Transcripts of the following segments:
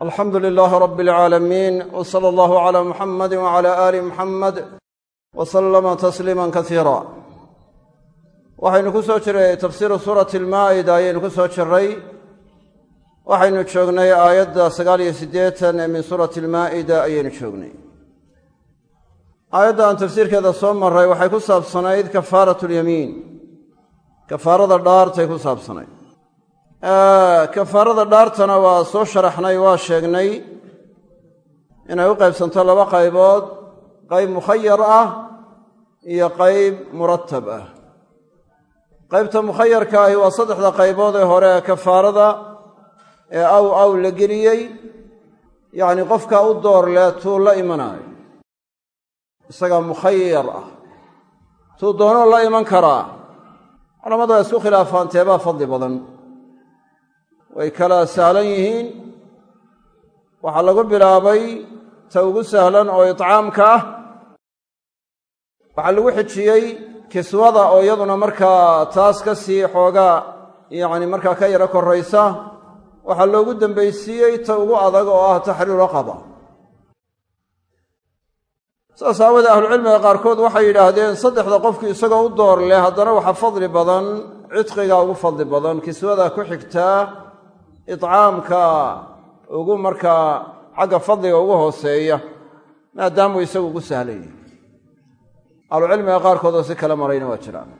alxamdu lilaahi rabbi alcaalamiin w sala allahu calaa muxamadi wacala aali muxamed wa sallama tasliiman kasiira waxaynu ku soo jiray tafsiiru suurati almaa'ida ayaynu ku soo jiray. Waxaynu joognay aayadda sagaal iyo siddeetan ee min suurati almaa'ida ayaynu joognay. Aayadda aan tafsiirkeeda soo maray waxay ku saabsanayd kafaaratu kafaarada dhaartana waa soo sharaxnay waa sheegnay inay u qaybsanto laba qaybood qayb mukhayar ah iyo qayb muratab ah. Qaybta mukhayarka ahi waa saddexda qaybood ee hore ee kafaarada ee aw aw la geliyey yacni qofka u door leh tuu la imanaayo. Isagaa mukhayar ah. Tuu doonoo la iman karaa. Culamadu waa isku khilaafaan teebaa fadli badan way kala sahlan yihiin. Waxaa lagu bilaabay ta ugu sahlan oo itcaamka ah. Waxaa lagu xijiyey kiswada oo iyaduna markaa taas ka sii xoogaa yacni markaa ka yaro korraysa waxaa loogu dambaysiiyey ta ugu adag oo ah taxriiru raqaba. Saas aawadee ahlucilmiga qaarkood waxay yidhaahdeen saddexda qofkii isagoo u door leh haddana waxaa fadli badan cidqigaa ugu fadli badan kiswada ku xigtaa itcaamka ugu markaa xagga fadliga ugu hooseeya maadaamuu isagu ugu sahlayay ahlucilmiga qaarkood oo si kala marayna waa jiraan.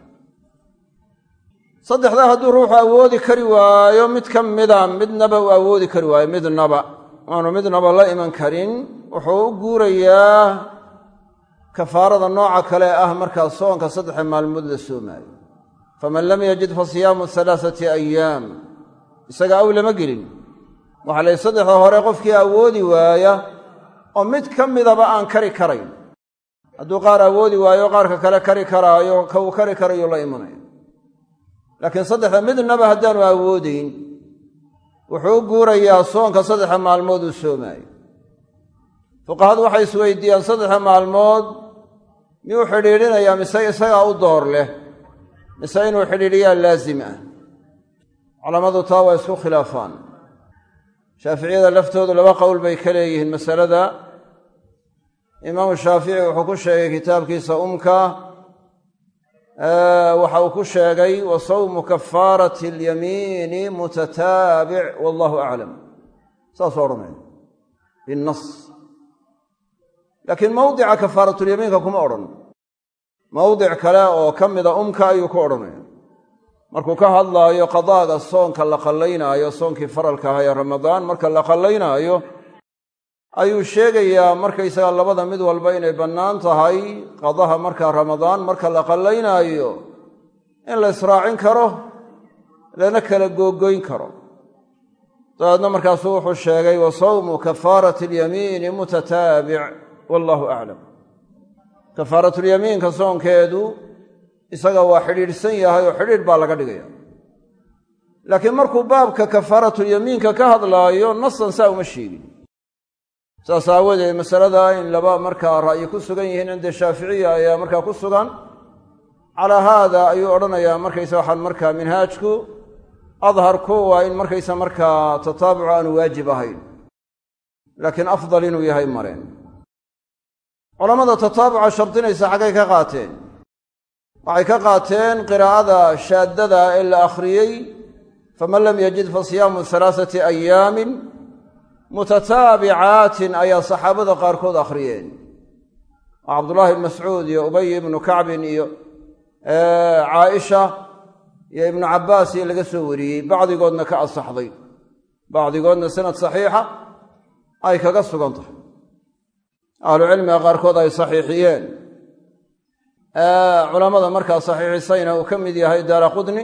Saddexdaa hadduu ruuxu awoodi kari waayo mid ka mida midnaba uu awoodi kari waayo midnaba aanu midnaba la iman karin wuxuu u guurayaa kafaarada nooca kale ah markaa soonka saddexe maalmood la soomaayo faman lam yajid fa siyaamu halaathati ayaam isaga aw lama gelin. Waxaa layihi saddexda hore qofkii awoodi waaya oo mid ka midaba aan kari karayn. Hadduu qaar awoodi waayo qaarka kale kari karaayo ka uu kari karayo la imanayo. Laakiin saddexda midnaba haddaanu awoodayn wuxuu u guurayaa soonka saddexa maalmood uu soomaayo. Fuqahadu waxay isweydiiyaan saddexa maalmood miyuu xidhiidhinayaa? Mise isagaa u door leh? Mise inuu xidhiidhiyaa laazim ah culammadu taa waa isku khilaafaan. Shaaficiyada laftoodu laba qowl bay ka leeyihiin masalada. Imaamu shaafici wuxuu ku sheegay kitaabkiisa umka waxa uu ku sheegay wa sawmu kafaarati alyamiini mutataabic wallahu aclam saasuu odhanaya binnas laakiin mawdica kafaaratulyamiinka kuma odhan. Mawdic kale oo ka mida umka ayuu ku odhanaya markuu ka hadlaayo qadaaga soonka la qallaynaayo soonkii faralka ahaa ee ramadaan marka la qallaynaayo ayuu sheegayaa markaysaga labada mid walba inay bannaan tahay qadaha markaa ramadaan marka la qallaynaayo in la israacin karo lana kala googoyn karo. Dabeedna markaasuu wuxuu sheegay wa sawmu kafaarati alyamiini mutataabic. Wallahu aclam kafaaratulyamiinka soonkeedu isaga waa xidhiidhsan yahay oo xidhiidh baa laga dhigaya. Laakiin markuu baabka kafaaratulyamiinka ka hadlaayo nasan saa uma sheegin. Saas aawadeed masalada in laba markaa ra'yi ku sugan yihiin cinda shaaficiya ayaa markaa ku sugan calaa haada ayuu odhanayaa markaysa waxaan markaa minhaajku adharku waa in markaysa markaa tataabucu aanu waajib ahayn. Laakiin afdal inuu yahay mareen. Culammada tataabuca shardinaysa xaggay ka qaateen waxay ka qaateen qiraa'ada shaaddada ee la akhriyey faman lam yajid fa siyaamu halaathati ayaamin mutataabicaatin ayaa saxaabada qaarkood akhriyeen. Oo cabdullaahi ibn mascuud iyo ubay ibnu kacbin iyo caaisha iyo ibnu cabbaas iyo laga soo wariyey. Bacdigoodna ka asaxday bacdigoodna sanad saxiixa ay kaga sugan tahay. Ahlucilmiga qaarkood ay saxiixiyeen culammada markaa saxiixisayna uu ka mid yahay daara qudni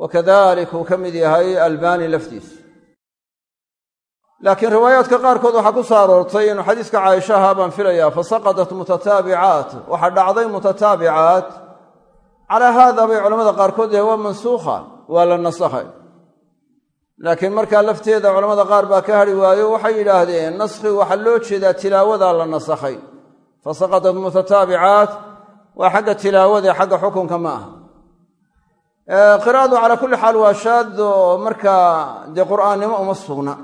wa kadalik uu ka mid yahay albani laftiisa laakiin riwaayaadka qaarkood waxaa ku soo aroortay inuu xadiiska caaishaha baan filayaa fasaqadat mutataabicaat waxaa dhacday mutataabicaat. Calaa haada bay culamada qaarkood yahay waa mansuukha waa la nasakhay. Laakiin markaa lafteeda culamada qaar baa ka hadhi waayo waxay yidhaahdeen naskhi waxaa loo jeedaa tilaawadaa la nasakhay. Fasaqadat mutataabicaat waa xagga tilaawada xagga xukunka ma aha. Qiraa'adu calaa kulli xaal waa shaad oo markaa dee qur'aannimo uma sugna.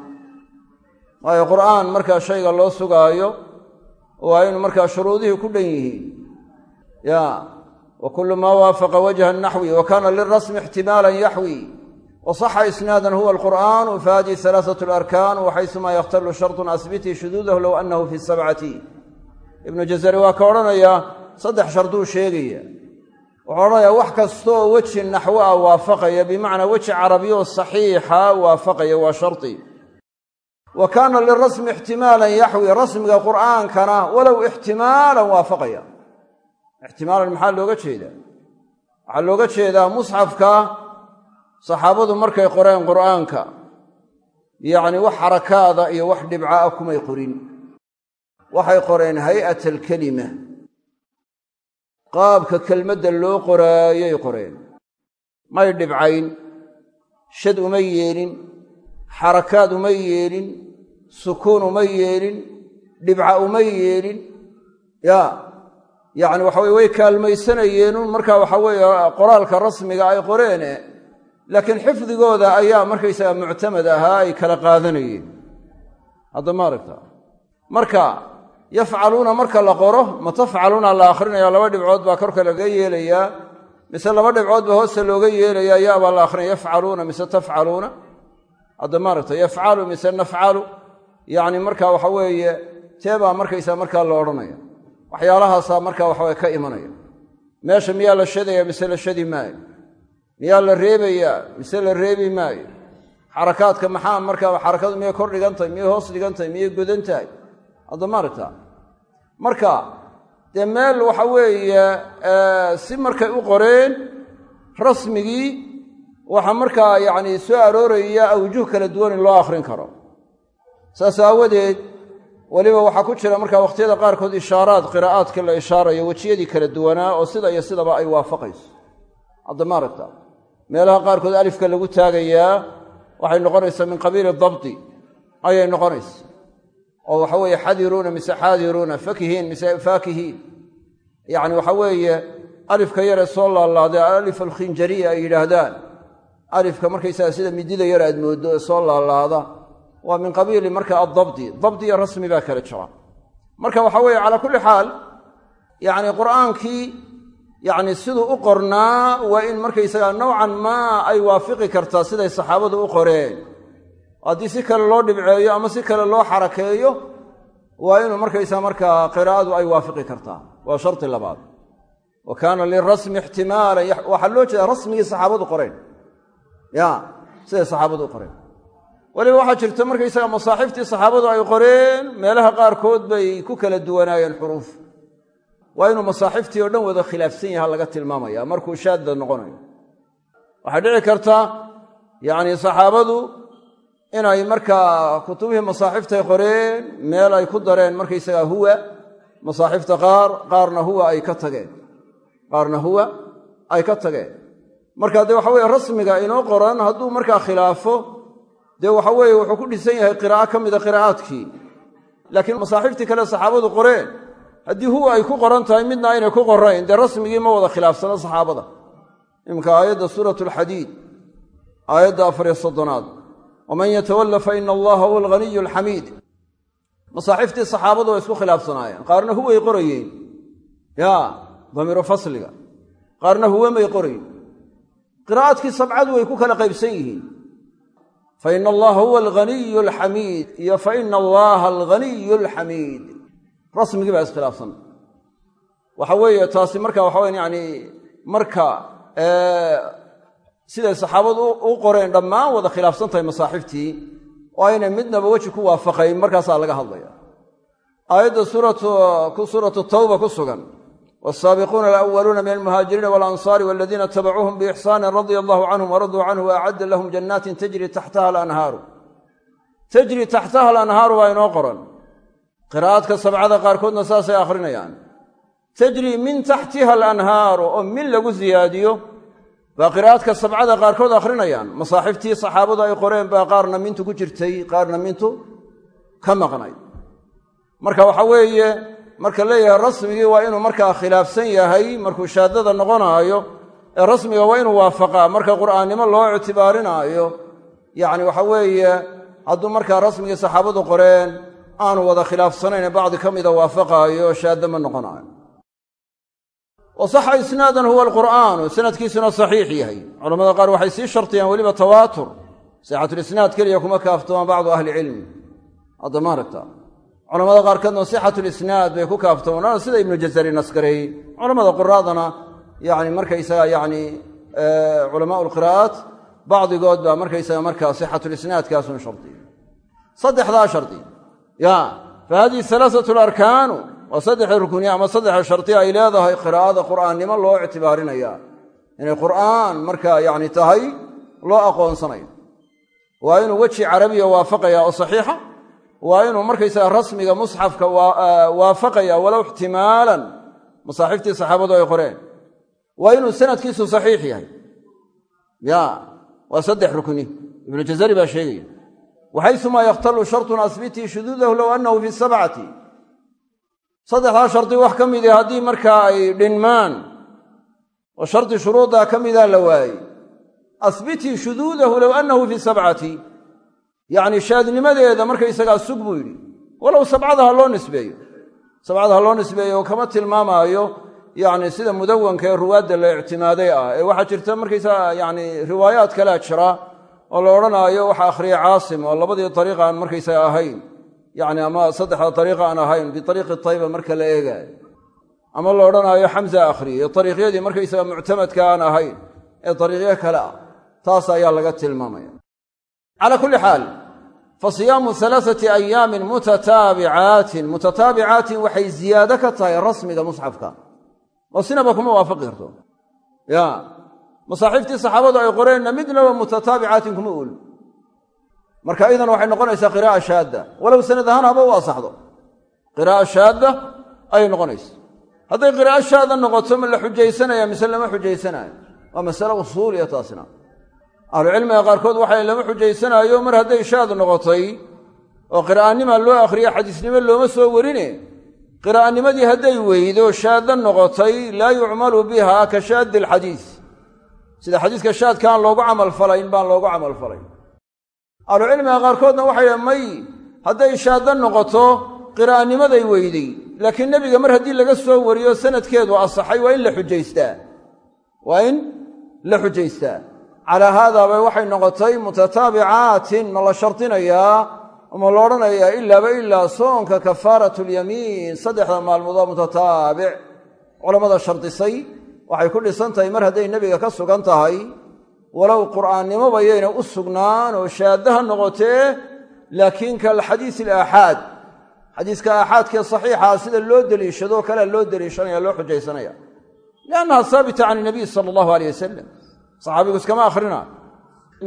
Waayo qur'aan markaa shayga loo sugaayo waa inu markaa shuruudihii ku dhan yihiin. Ya wa kullu maa waafaqa wajha naxwi wa kaana lirasmi ixtimaalan yaxwi wasaxa isnaadan huwa alqur'aanu fahadihi halaaثatu alarkaan waxaysumaa yakhtalu sharطun asbitii shuduudahu low annahu fi sabcati ibnu jazari waa ka odhanayaa saddex sharduu sheegaya. Wuxuu odhanayaa wax kastaoo weji naxwo ah waafaqaya bimacnaa weji carabiyo saxiixa waafaqaya waa shardi wa kaana lirasmi ixtimaalan yaxwi rasmiga qur'aankana walow ixtimaalan waafaqaya. Ixtimaalan maxaa looga jeedaa? Waxaa looga jeedaa musxafka saxaabadu markay qoreen qur'aanka yacni wax xarakaada iyo wax dhibca ah kumay qorin. Waxay qoreen hay'at alkelima qaabka kelmadda loo qoraayay qoreen. May dhibcayn shad uma yeelin xarakaad uma yeelin sukuun uma yeelin dhibca uma yeelin. Ya yacni waxa weye way kaalmaysanayeenun marka waxa weeye qoraalka rasmiga ay qoreene laakiin xifdigooda ayaa markaysaga muctamad ahaa ay kala qaadanayeen. Hadda ma aragta marka yafcaluuna marka la qoro ma tafcaluuna la akhrinayaa laba dhibcood baa korka laga yeelayaa mise laba dhibcood baa hoosta looga yeelayaa yaabaa la akrinaya yafcaluuna mise tafcaluuna? Hadda ma aragta yafcalu mise nafcalu yacni marka waxa weeye tee baa markaysaa markaa la odhanaya. Waxyaalahaasaa marka waxaweye ka imanaya. Meesha miyaa la shadaya mise la shadi maayo? Miyaa la reebayaa mise la reebi maayo? Xarakaadka maxaa markaa xarakadu miyay kor dhigan tahay miyay hoos dhigan tahay miyay godan marka dee meel waxa weeye si markay u qoreen rasmigii waxaa markaa yacni soo arooraya awjuh kala duwan in loo akhrin karo. Saas aawadeed weliba waxaa ku jira markaa wakhtiyada qaarkood ishaaraad qiraa'aadka la ishaarayo wejiyadii kala duwanaa oo sida iyo sidaba ay waafaqayso. Hadda ma aragta meelaha qaarkood alifka lagu taagayaa waxay noqonaysaa min qabiili dabdi ayay noqonaysa oo waxa weeye xadiruuna mise xaadiruuna fakihiin mise faakihiin. Yacni waxa weeye alifka yaree soo laalaadee alif alkhinjariya ay yidhaahdaan. Alifka markaysaga sida midida yar aad mooddo ee soo laalaada waa min qabiili marka addabdi. Dabdi iyo rasmi baa kala jira. Marka waxa weeye calaa kulli xaal yacni qur'aankii yacni siduu u qornaa waa in markaysaga nowcan maa ay waafiqi kartaa siday saxaabadu u qoreen haddii si kale loo dhibceeyo ama si kale loo xarakeeyo waa inuu markaysaa markaa qiraa'adu ay waafiqi kartaa. Waa sharti labaad. Wa kaana lirasmi ixtimaalan waxaa loo jeedaa rasmigii saxaabadu qoreen. Ya siday saxaabadu u qoreen. Weliba waxaa jirta markaysaga masaaxiiftii saxaabadu ay qoreen meelaha qaarkood bay ku kala duwanaayeen xuruuf. Waa inuu masaaxiiftii oo dhan wada khilaafsan yaha laga tilmaamaya. Markuu shaadda noqonayo. Waxay dhici karta yacni saxaabadu inay markaa kutubihii masaaxiftay qoreen meel ay ku dareen markaysaga huwa masaaxifta qaar qaarna huwa ay ka tageen. Qaarna huwa ay ka tageen. Marka dee waxa weye rasmiga inoo qoran hadduu markaa khilaafo dee waxa weeye wuxuu ku dhisan yahay qiraa'o ka mida qiraa'aadkii. Laakiin masaaxiiftii kale saxaabadu qoreen. Haddii huwa ay ku qoran tahay midna aynay ku qorayn dee rasmigii ma wada khilaafsano saxaabada. Iminka aayadda suurat alxadiid aayadda afariyo soddonaad waman yatawalla fa ina allaha huwa alghaniyu alxamiid masaaxiiftii saxaabadu way isku khilaafsanaayeen qaarna huway qorayeen ya damiiru fasliga qaarna huwe may qorayn qiraa'adkii sabcadu way ku kala qaybsan yihiin fa ina allaha huwa alghaniyu alxamiid iyo fa ina allaha alghaniyu alxamiid rasmigii baa iskhilaafsan waxa weeye taasi marka waxa weya yani marka siday saxaabadu u qoreen dhammaan wada khilaafsan tahay oo aynay midnaba weji ku waafaqayn markaasaa laga hadlaya aayadda suuratu tawba ku sugan wsaabiquuna alawaluuna min almuhaajiriina walansaari waladiina tabacuuhum biixsaanin radia allahu canhum waraduu canhu waacadda lahum jannaatin tajri taxtaha alanhaaru. Tajri taxtaha alanhaaru baa inoo qoran. Qiraa'aadka sabcada qaarkoodna saasay akhrinayaan. Tajri min taxtiha alanhaaru oo min lagu ziyaadiyo baa qiraa'aadka sabcada qaarkood akhrinayaan masaaxiftii saxaabadu ay qoreen baa qaarna mintu ku jirtay qaarna mintu ka maqnay marka waxa weeye marka leeyahay rasmigii waa inuu markaa khilaafsan yahay markuu shaadada noqonaayo ee rasmiga waa inuu waafaqaa marka qur'aannimo loo ictibaarinaayo yacni waxa weeye hadduu markaa rasmigii saxaabadu qoreen aanu wada khilaafsanayn bacdi ka mida waafaqaayo shaadda ma noqonaayo wa saxa isnaadan huwa alqur'aanu sanadkiisuna saxiix yahay. Culamada qaar waxay sii shartiyaan weliba tawaatur sixatulisnaad keliya kuma kaaftoomaan bacdu ahli cilmi. Hadda ma aragta. Culamada qaarkoodna sixatulisnaad bay ku kaaftoomaan sida ibnu jazari naskareeyey culamada quraadana yani markaysaga yani culamaa lqiraa'aat bacdigood baa markaysaga markaa sixatulisnaadkaasun shardiya saddexdaa shardi ya fa hadihi alaaatu larkaanu waa saddexda rukuniya ama saddexa shardi ay leedahay qiraa'ada qur'aannimo loo ictibaarinaya inay qur'aan markaa yani tahay loo aqoonsanayo. Waa inuu weji carabiya waafaqaya oo saxiixa waa inuu markaysaga rasmiga musxafka waafaqaya walow ixtimaalan. Masaaxiiftii saxaabadu ay qoreen. Waa inuu sanadkiisu saxiix yahay. Ya waa saddex rukni ibnu jazari baa sheegaya. Waxaysumaa yakhtalu shartun asbitii shuduudahu low annahu fi sabcati saddexdaa shardi wax ka midi haddii markaa ay dhinmaan oo shardi shuruuddaa ka midaa la waayey asbitii shuduudahu low annahu fi sabcati. Yacni shaadnimadeeda markaysagaa sug buu yidhi. Walow sabcada ha loo nisbeeyo. Sabcada ha loo nisbeeyo oo kama tilmaamaayo yacni sida mudawanka ee ruwaadda la ictimaaday ah. Ee waxaa jirta markaysaga yani riwaayaad kalea jira oo la odhanaayo waxa akhriyay caasim oo labadii ariiqa aan markaysaga ahayn yani ama saddexda ariiqa aan ahayn biariiqi tayba marka la eegaayo ama la odhanaayo xamza akhriyey ariiqyadii markaysaga muctamadka aan ahayn ee ariiqyo kale ah taas ayaa laga tilmaamaya. Calaa kulli xaal fa siyaamu ayaamin mutataabicaatin. Mutataabicaatin waxay ziyaado ka tahay rasmiga musxafka. Oo sinaba kuma waafaqi karto. Ya masaaxiiftii saxaabadu ay qoreenna midnaba mutataabicaatin kuma ool marka idan waxay noqonaysaa qiraa'a shaadda. Walow sanad ahaan haba u asaxdo qiraa'a shaadda ayay noqonaysa hadday qiraa'o shaada noqoto ma la xujaysanaya mise lama xujaysanaayo waa masale usuuliya taasina ahlucilmiga qaarkood waxay lama xujaysanaayo mar hadday shaad noqotay oo qiraa'anima loo akhriyo xadiisnimo looma soo warine qiraa'animadii hadday weydo shaadda noqotay laa yucmalu biha ka shaaddi alxadiis. Sida xadiiska shaadka aan loogu camalfalayn baan loogu camalfalayn ahlucilmiga qaarkoodna waxay dhahen may hadday shaadda noqoto qiraa'animaday weydey laakiin nebiga mar haddii laga soo wariyo sanadkeedu asaxay waa in la xujaystaa. Waa in la xujaystaa. Calaa haadaaba waxay noqotay mutataabicaatin ma la shardinayaa ma la odhanayaa ilaaba ilaa soonka kafaaratu lyamiin saddexda maalmood waa mutataabic. Culammada shardisay waxay ku dhisan tahay mar hadday nebiga ka sugan tahay walow qur'aannimoba yayna u sugnaan oo shaaddaha noqotee laakiin kalxadiis alaaxaad xadiiska aaxaadkee saxiixaa sida loo deliishadoo kalea loo deliishanaya loo xujaysanaya. Liannaha haabita can inabiy sala allahu aleyh wasalam saxaabigu iskama akhrina.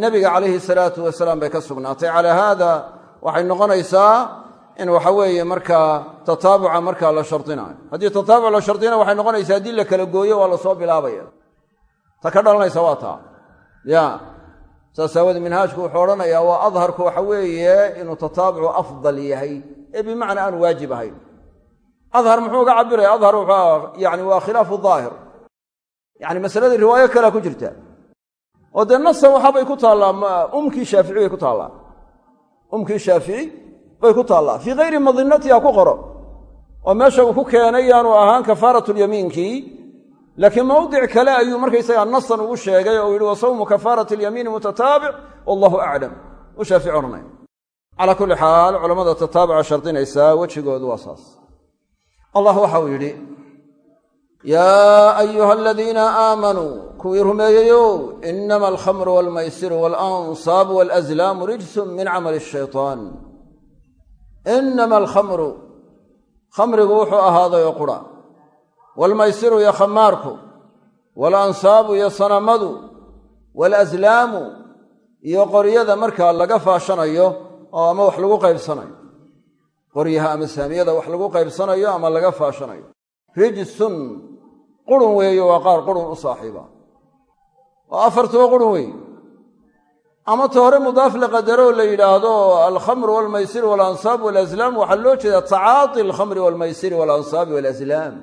Nebiga calayhi salaatu wasalaam bay ka sugnaatay. Calaa haada waxay noqonaysaa in waxa weeye markaa tataabuca markaa la shardinaayo haddii tataabuc la shardina waxay noqonaysaa haddii la kala gooyo waa la soo bilaabaya. Ta ka dhalanaysa waa ya saas aawoodee minhaajku wuxuu odhanayaa waa adharku waxa weeye inuu tataabucu afdal yahay. Ee bimacnaa aan waajib ahayn. Adhar muxuu uga cabiraya? Adhar wuxuu yani waa khilaafu daahir. Yani masaladii riwaayo kalea ku jirta. Oo dee nasan waxaabay ku taallaa umkii shaafici bay ku taallaa. Umkii shaafici bay ku taallaa. Fii kayri madinatiha ku qoro. Oo meesha uu ku keenay yaanu ahaan kafaaratulyamiinkii laakiin mawdic kale ayuu markaysagaa nasan ugu sheegay oo yihi wa sawmu kafaarat alyamiini mutataabic. Wallahu aclam u shaafici odhanay calaa kulli xaal culammada tataabuca shardinaysaa wejigoodu waa saas. Allah waxa uu yidhi yaa ayuha aladiina aamanuu kuwii rumeeyeyow inama alkhamru walmaysiru waalansaabu walazlaamu rijsun min camali shaytaan. Inama alkhamru waalmaysiru iyo khamaarku waalansaabu iyo sanamadu waalaslaamu iyo qoryada markaa laga faashanayo oo ama wax lagu qaybsanayo. Qoryaha ama saamiyada wax lagu qaybsanayo ama laga faashanayo. Rijsun qurun weeyo waa qaar qurun u saaxiiba. Oo afartuba qurun weeye ama ta hore mudaaf la qadaroo la yidhaahdo alkhamru walmaysir walansaab walaslaam waxaa loo jeedaa tacaati alkhamri walmaysiri walansaabi walaslaam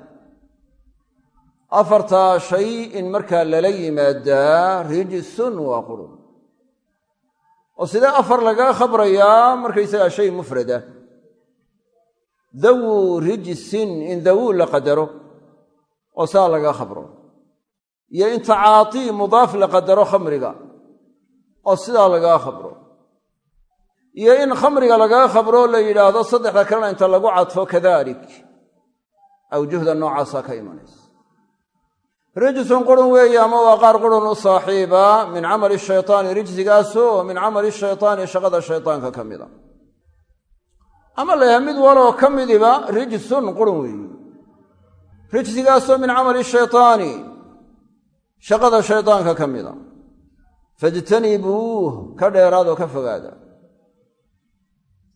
afartaa shay in markaa lala yimaadaa rijsun waa qurun. Oo sidee afar lagaga khabrayaa markaysagaa shay mufrada dawuu rijsin in dawuu la qadaro oo saa lagaga khabro. Iyo in tacaatii mudaaf la qadaro khamriga oo sidaa lagaga khabro. Iyo in khamriga lagaga khabro la yidhaahdo saddexda kalena inta lagu cadfo kadalik. Awjuhda noocaasaa ka imanaysa rijsun qurun weeye ama waa qaar qurun u saaxiiba min camali shaytaani rijsigaasoo min camali shaytaani shaqada shaytaanka ka mida. Ama layahay mid waloo ka midiba rijsun qurun weeye rijsigaasoo min camali shaytaani shaqada shaydaanka ka mida. Fajtanibuuh ka dheeraadoo ka fogaada.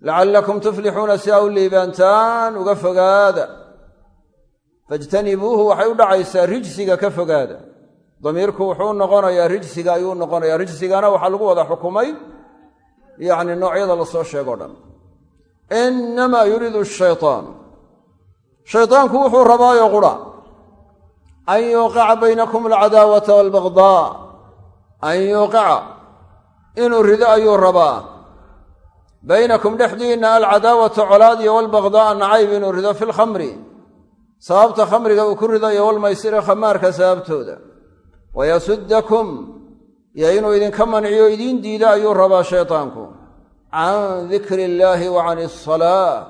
Lacallakum tuflixuuna si aa u liibaantaan uga fogaada fajtanibuuhu waxay u dhacaysaa rijsiga ka fogaada. Damiirku wuxuu noqonayaa rijsiga ayuu noqonayaa. Rijsigana waxaa lagu wada xukumay yacni noocyada la soo sheego dhan. Innamaa yuriidu shaytaan. Shaydaanku wuxuu rabaayo qura an yuuqica baynakum alcadaawata waalbagdaa an yuuqica. Inuu rido ayuu rabaa. Baynakum dhexdiinna alcadaawata colaad iyo walbagdaaa nacayb inuu rido fi lkhamri sababta khamriga uu ku ridayo walmaysire khamaarka sababtooda. Wayasuddakum iyo inuu idinka manciyo idiin diida ayuu rabaa shaytaanku. Can dikri illaahi wa can asalaa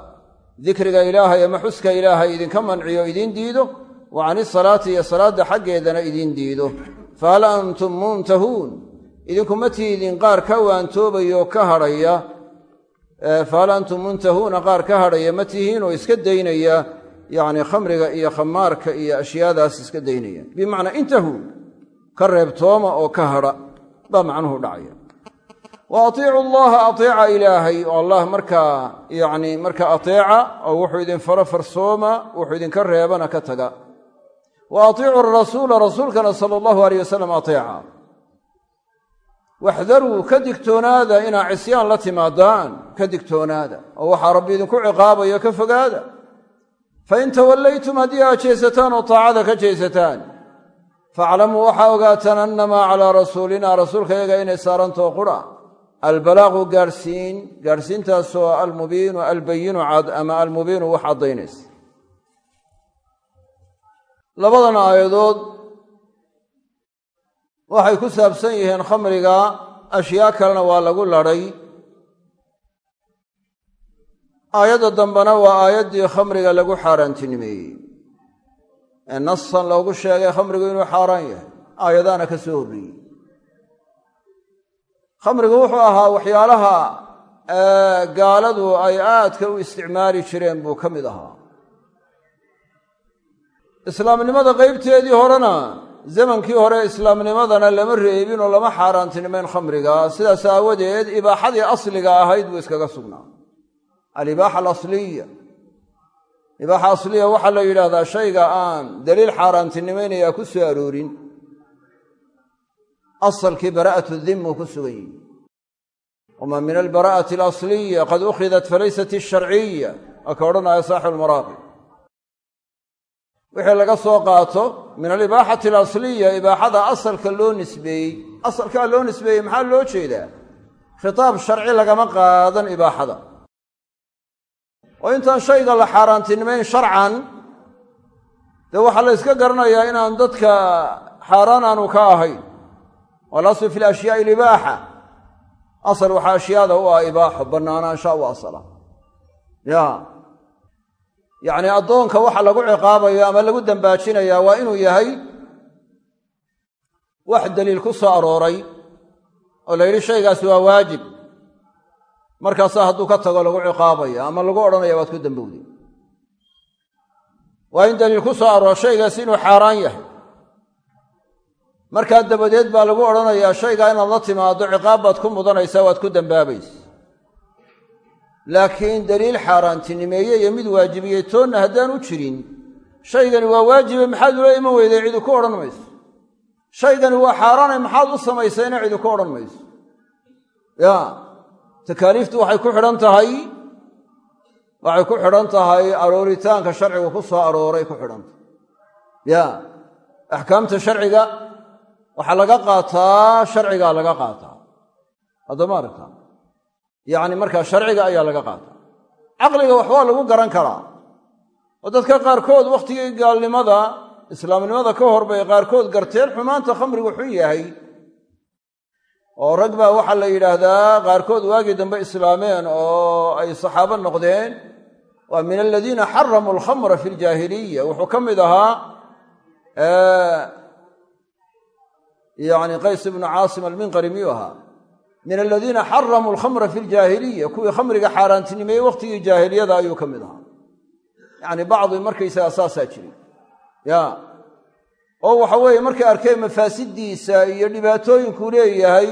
dikriga ilaahay ama xuska ilaahay idinka manciyo idiin diido. Wa can isalaati iyo salaadda xaggeedana idiin diido. Fahal antum muntahuun. Idinku ma tiidin qaar ka waantoobayo ka hadhaya. Fahal antum muntahuuna qaar ka hadhaya ma tihiin oo iska daynaya yacni khamriga iyo khamaarka iyo ashyaadaas iska daynaya. Bimacnaa intahu ka reebtooma oo ka hadha baa macnuhu dhacaya. Wa atiicu allaha ateeca ilaahay. Oo allah markaa yacni markaa ateeca oo wuxuu idin faro farsooma wuxuu idinka reebana ka taga. Wa atiicu rasuula rasuulkana sala allahu aleyh wasalam ateeca. Waxdaruu ka digtoonaada inaa cisyaan la timaadaan ka digtoonaada. Oo waxaa rabbi idinku ciqaabayo ka fogaada fain tawallaytum haddii aad jeesataan oo taacada ka jeesataan faaclamuu waxaa ogaataan annamaa calaa rasuulinaa rasuulkayaga inay saarantao qura albalaaqu gaadhsiin gaadhsiintaasoo almubiinu albayinu cad ama almubiinu wax caddaynaysa labadan aayadood waxay ku saabsan yihiin khamriga ashyaa kalena waa lagu ladhay aayadda dambena waa aayaddii khamriga lagu xaaraantinimeeyey. Ee nasan loogu sheegay khamrigu inuu xaaraan yahay. Aayadaana ka soo horreeyey. Khamrigu wuxuu ahaa waxyaalaha gaaladu ay aadka u isticmaali jireen buu ka mid ahaa. Islaamnimada qeybteedii horena zamankii hore islaamnimadana lama reebin oo lama xaaraantinimeyn khamriga. Sidaas aawadeed ibaaxadii asliga ahayd buu iskaga sugnaa alibaaxa alasliya ibaaxa asliya waxaa la yidhaahdaa shayga aan daliil xaaraantinimaynayaa ku soo aroorin. Asalkii bara'atu dimmu ku sugan yihi wamaa min albara'ati alasliya qad ukhidat falaysat isharciya waa ka odhanaya saaxibu wixii laga soo qaato min alibaaxati alasliya ibaaxada asalka loo nisbeeyey asalkaa loo nisbeeyey maxaa loo jeedaa? Khitaab sharci lagama qaadan ibaaxada oo intaan shayga la xaaraantinimayn sharcan dee waxaa la yska garanayaa inaan dadka xaaraan aanu ka ahayn. Walaslu fi lashyaai libaaxa. Asal waxaa ashyaada u ah ibaaxo bannaanaansha u asala. Ya. Yacni addoonka waxa lagu ciqaabayo ama lagu dambaajinayaa waa inuu yahay wax daliil ku soo arooray oo la yidhi shaygaasi waa waajib markaasaa hadduu ka tago lagu ciqaabaya ama lagu odhanaya waad ku dambowday. Waa in daliil ku soo aroor shaygaasi inuu xaaraan yahay. Markaa dabadeed baa lagu odhanayaa shaygaa inaad la timaado ciqaab baad ku mudanaysaa waad ku dambaabaysa laakiin daliil xaaraantinimeeye iyo mid waajibiyey toonna haddaan u jirin shaygani waa waajibe maxaad ula iman weyday cidi ku odhan mayso. Shaygani waa xaaraane maxaad u samaysayna cidi ku odhan mayso. Ya takaaliiftu waxay ku xidhan tahay waxay ku xidhan tahay arooritaanka sharciga ku soo arooray ku xidhan. Tahay ya axkaamta sharciga waxaa laga qaataa sharcigaa laga qaataa. Haddama aragtaa yacni markaa sharciga ayaa laga qaata caqliga waxbaa lagu garan karaa. Oo dadka qaarkood wakhtigii gaalnimada islaamnimada ka hor bay qaarkood garteen xumaanta khamrigu xun yahay oo rag baa waxaa la yidhaahdaa qaarkood waagii dambe islaameen oo ay saxaabo noqdeen waa min aladiina xaramuu alkhamra fi ljaahiliya. Wuxuu ka mid ahaa yani qays ibnu caasim alminqari miyuu ahaa? Min aladiina xaramuu alkhamra fi ljaahiliya. Kuwii khamriga xaaraantinimeeyey wakhtigii jaahiliyada ayuu ka mid ahaa. Yacni bacdi markaysaga saasaa jiray ya oo waxa weeye markay arkeen mafaasidiisa iyo dhibaatooyinkuu leeyahay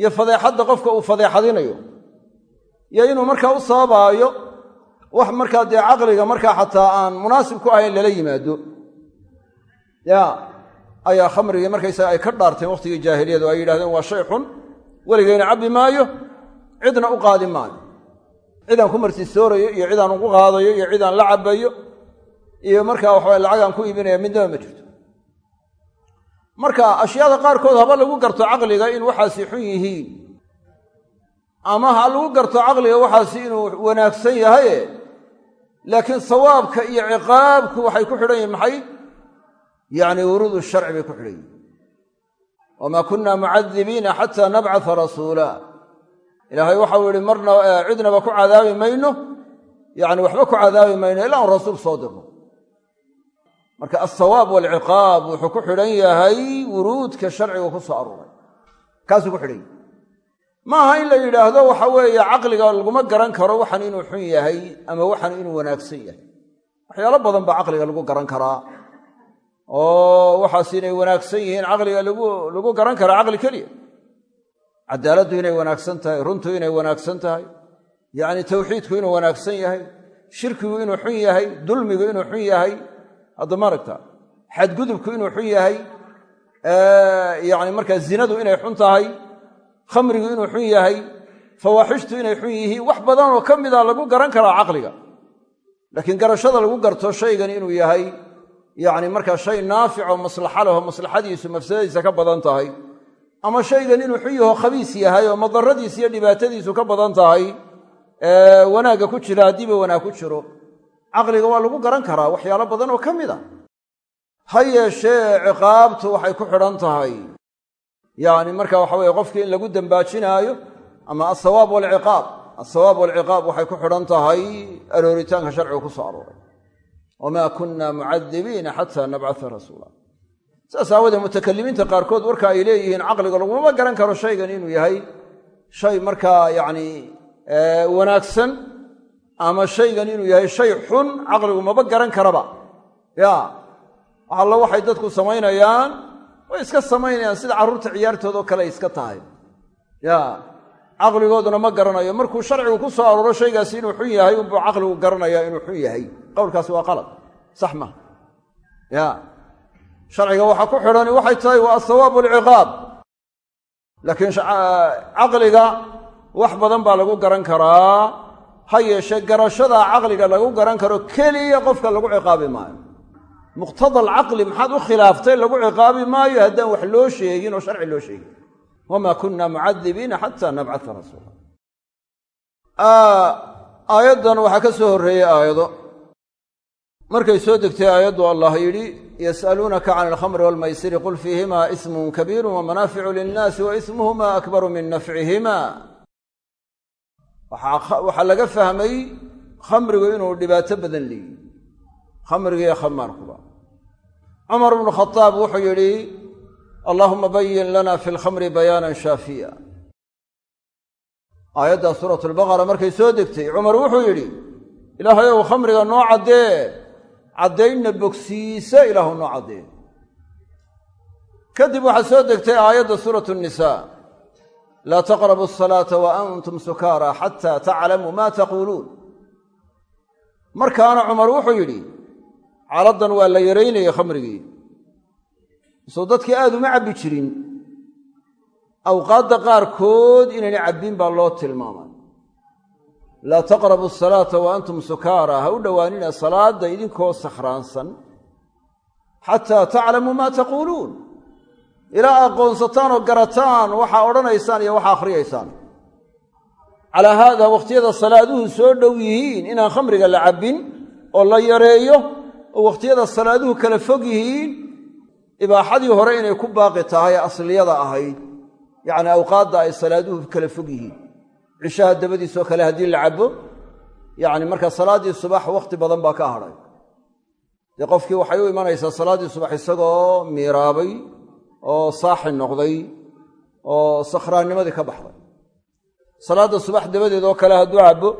iyo fadeexadda qofka uu fadeexadinayo iyo inuu markaa u sababaayo wax markaa dee caqliga markaa xataa aan munaasib ku ahayn lala yimaado. Ya ayaa khamrigii markaysaga ay ka dhaarteen wakhtigii jaahiliyada oo ay yidhahdeen waa shay xun weligeyna cabbi maayo cidna u qaadi maayo. Cidaan ku martisoorayo iyo cidaan ugu qaadayo iyo cidaan la cabayo iyo markaa waxawa lacagaan ku iibinaya midnaba ma jirto marka ashyaada qaarkood haba lagu garto caqliga in waxaasi xun yihiin. Ama ha lagu garto caqliga waxaasi inuu wanaagsan yahaye laakiin sawaabka iyo ciqaabku waxay ku xidhan yihiin maxay? Yacni wuruudu sharci bay ku xidhan yihiin wamaa kunna mucadibiina xataa nabcata rasuula. Ilaahay waxau yihi marna cidnaba ku cadaabi mayno. Yacni waxba ku cadaabi mayno ilaa aan rasuul soo dirno marka alsawaab waalciqaab wuxuu ku xidhan yahay wuruudka sharciga ku soo aruuray kaasuu ku xidhan yahay ma aha in la yidhaahdo waxa weeye caqliga laguma garan karo waxan inuu xun yahay ama waxan inuu wanaagsan yahay. Waxyaalo badan baa caqliga lagu garan karaa. Oo waxaas inay wanaagsan yihiin caqliga lagu garan karaa caqli keliya. Cadaaladdu inay wanaagsan tahay runtu inay wanaagsan tahay. Yacni tawxiidku inuu wanaagsan yahay shirkigu inuu xun yahay dulmigu inuu xun yahay hadda maaragta xadgudubku inuu xun yahay yacni markaa zinadu inay xun tahay khamrigu inuu xun yahay fawaaxishtu inay xun yihiin wax badanoo ka mida lagu garan karaa caqliga. Laakiin garashada lagu garto shaygan inuu yahay yacni markaa shay naafic oo maslaxa leho maslaxadiisu mafsadadiisa ka badan tahay ama shaygan inuu xun yaho khabiis yahay oo madaradiisa iyo dhibaatadiisu ka badan tahay wanaagga ku jira haddiiba wanaag ku jiro caqliga waa lagu garan karaa waxyaalo badan oo ka mid a ha yeeshee ciqaabtu waxay ku xidhan tahay. Yacni marka waxa weye qofkii in lagu dembaajinaayo ama alsawaab waalciqaab alsawaab waalciqaab waxay ku xidhan tahay arooritaanka sharcigu ku soo arooray. Wamaa kunna mucadibiina xataa nabcata rasuula. Saas aawadee mutakalimiinta qaarkood warka ay leeyihiin caqliga laguma garan karo shaygan inuu yahay. Shay markaa yacni wanaagsan ama shaygan inuu yahay shay xun caqligu maba garan karaba. Ya alla waxay dadku samaynayaan way iska samaynayaan sida carruurta ciyaartooda oo kale ay iska tahay. Ya caqligooduna ma garanayo. Markuu sharcigu ku soo arooro shaygaasi inuu xun yahay unbuu caqligu garanayaa inuu xun yahay. Qowlkaasi waa qalad. Sax ma ya sharciga waxaa ku xidhani waxay tahay waa alsawaab walciqaab laakiin caqliga wax badan baa lagu garan karaa ha yeeshee garashada caqliga lagu garan karo keliya qofka lagu ciqaabi maayo. Muqtada alcaqli maxaad u khilaaftay lagu ciqaabi maayo haddaan wax loo sheegin oo sharci loo sheegin. Wamaa kunna mucadibiina xataa nabcata rasuula. Aayaddan waxaa ka soo horreeyey aayado. Markay soo degtay aayaddu allah yidhi yas'aluunaka can alkhamri waalmaysiri qul fiihima ismun kabiiru wamanaaficu linnaasi wa ismuhuma akbaru min nafcihima waxaa laga fahmay khamrigu inuu dhibaato badan leeyihi khamriga iyo khamaarkuba cumar bnu khadaab wuxuu yidhi allaahuma bayin lana fi lkhamri bayaanan shaafiya. Aayaddaa suurat albaqara markay soo degtay cumar wuxuu yidhi ilaahayow khamriga noo caddee caddaynna bogsiisa ilaahu noo caddee. Kadib waxaa soo degtay aayadda suuratu nnisaa laa taqrabu asalaata wa antum sukaara xataa taclamuu ma taquuluun markaana cumar wuxuu yidhi caladdan waa la yaraynayay khamrigii. Soo dadkii aad uma cabbi jirin. Awqaadda qaarkood inayna cabbin baa loo tilmaamay laa taqrabu asalaata wa antum sukaara ha u dhowaanina salaadda idinkoo sakhraansan. Xataa taclamuu maa taquuluun ilaa aqoonsataan oo garataan waxaa odhanaysaan iyo waxaa akhriyaysaan. Calaa haada wakhtiyada salaaduhu soo dhow yihiin inaan khamriga la cabbin oo la yareeyo oo wakhtiyada salaaduhu kala fog yihiin ibaaxadii hore inay ku baaqi tahay asliyada ahayd. Yacni awqaadda ay salaaduhu kala fog yihiin. Cishaha dabadiisoo kale haddii la cabbo yacni marka salaaddii subax wakhti badan baa ka hadhay dee qofkii waxay u imanaysaa salaaddii subax isagoo miiraabay oo saaxi noqday oo sakhraannimadii ka baxday. Salaadda subax dabadeed oo kale hadduu cabbo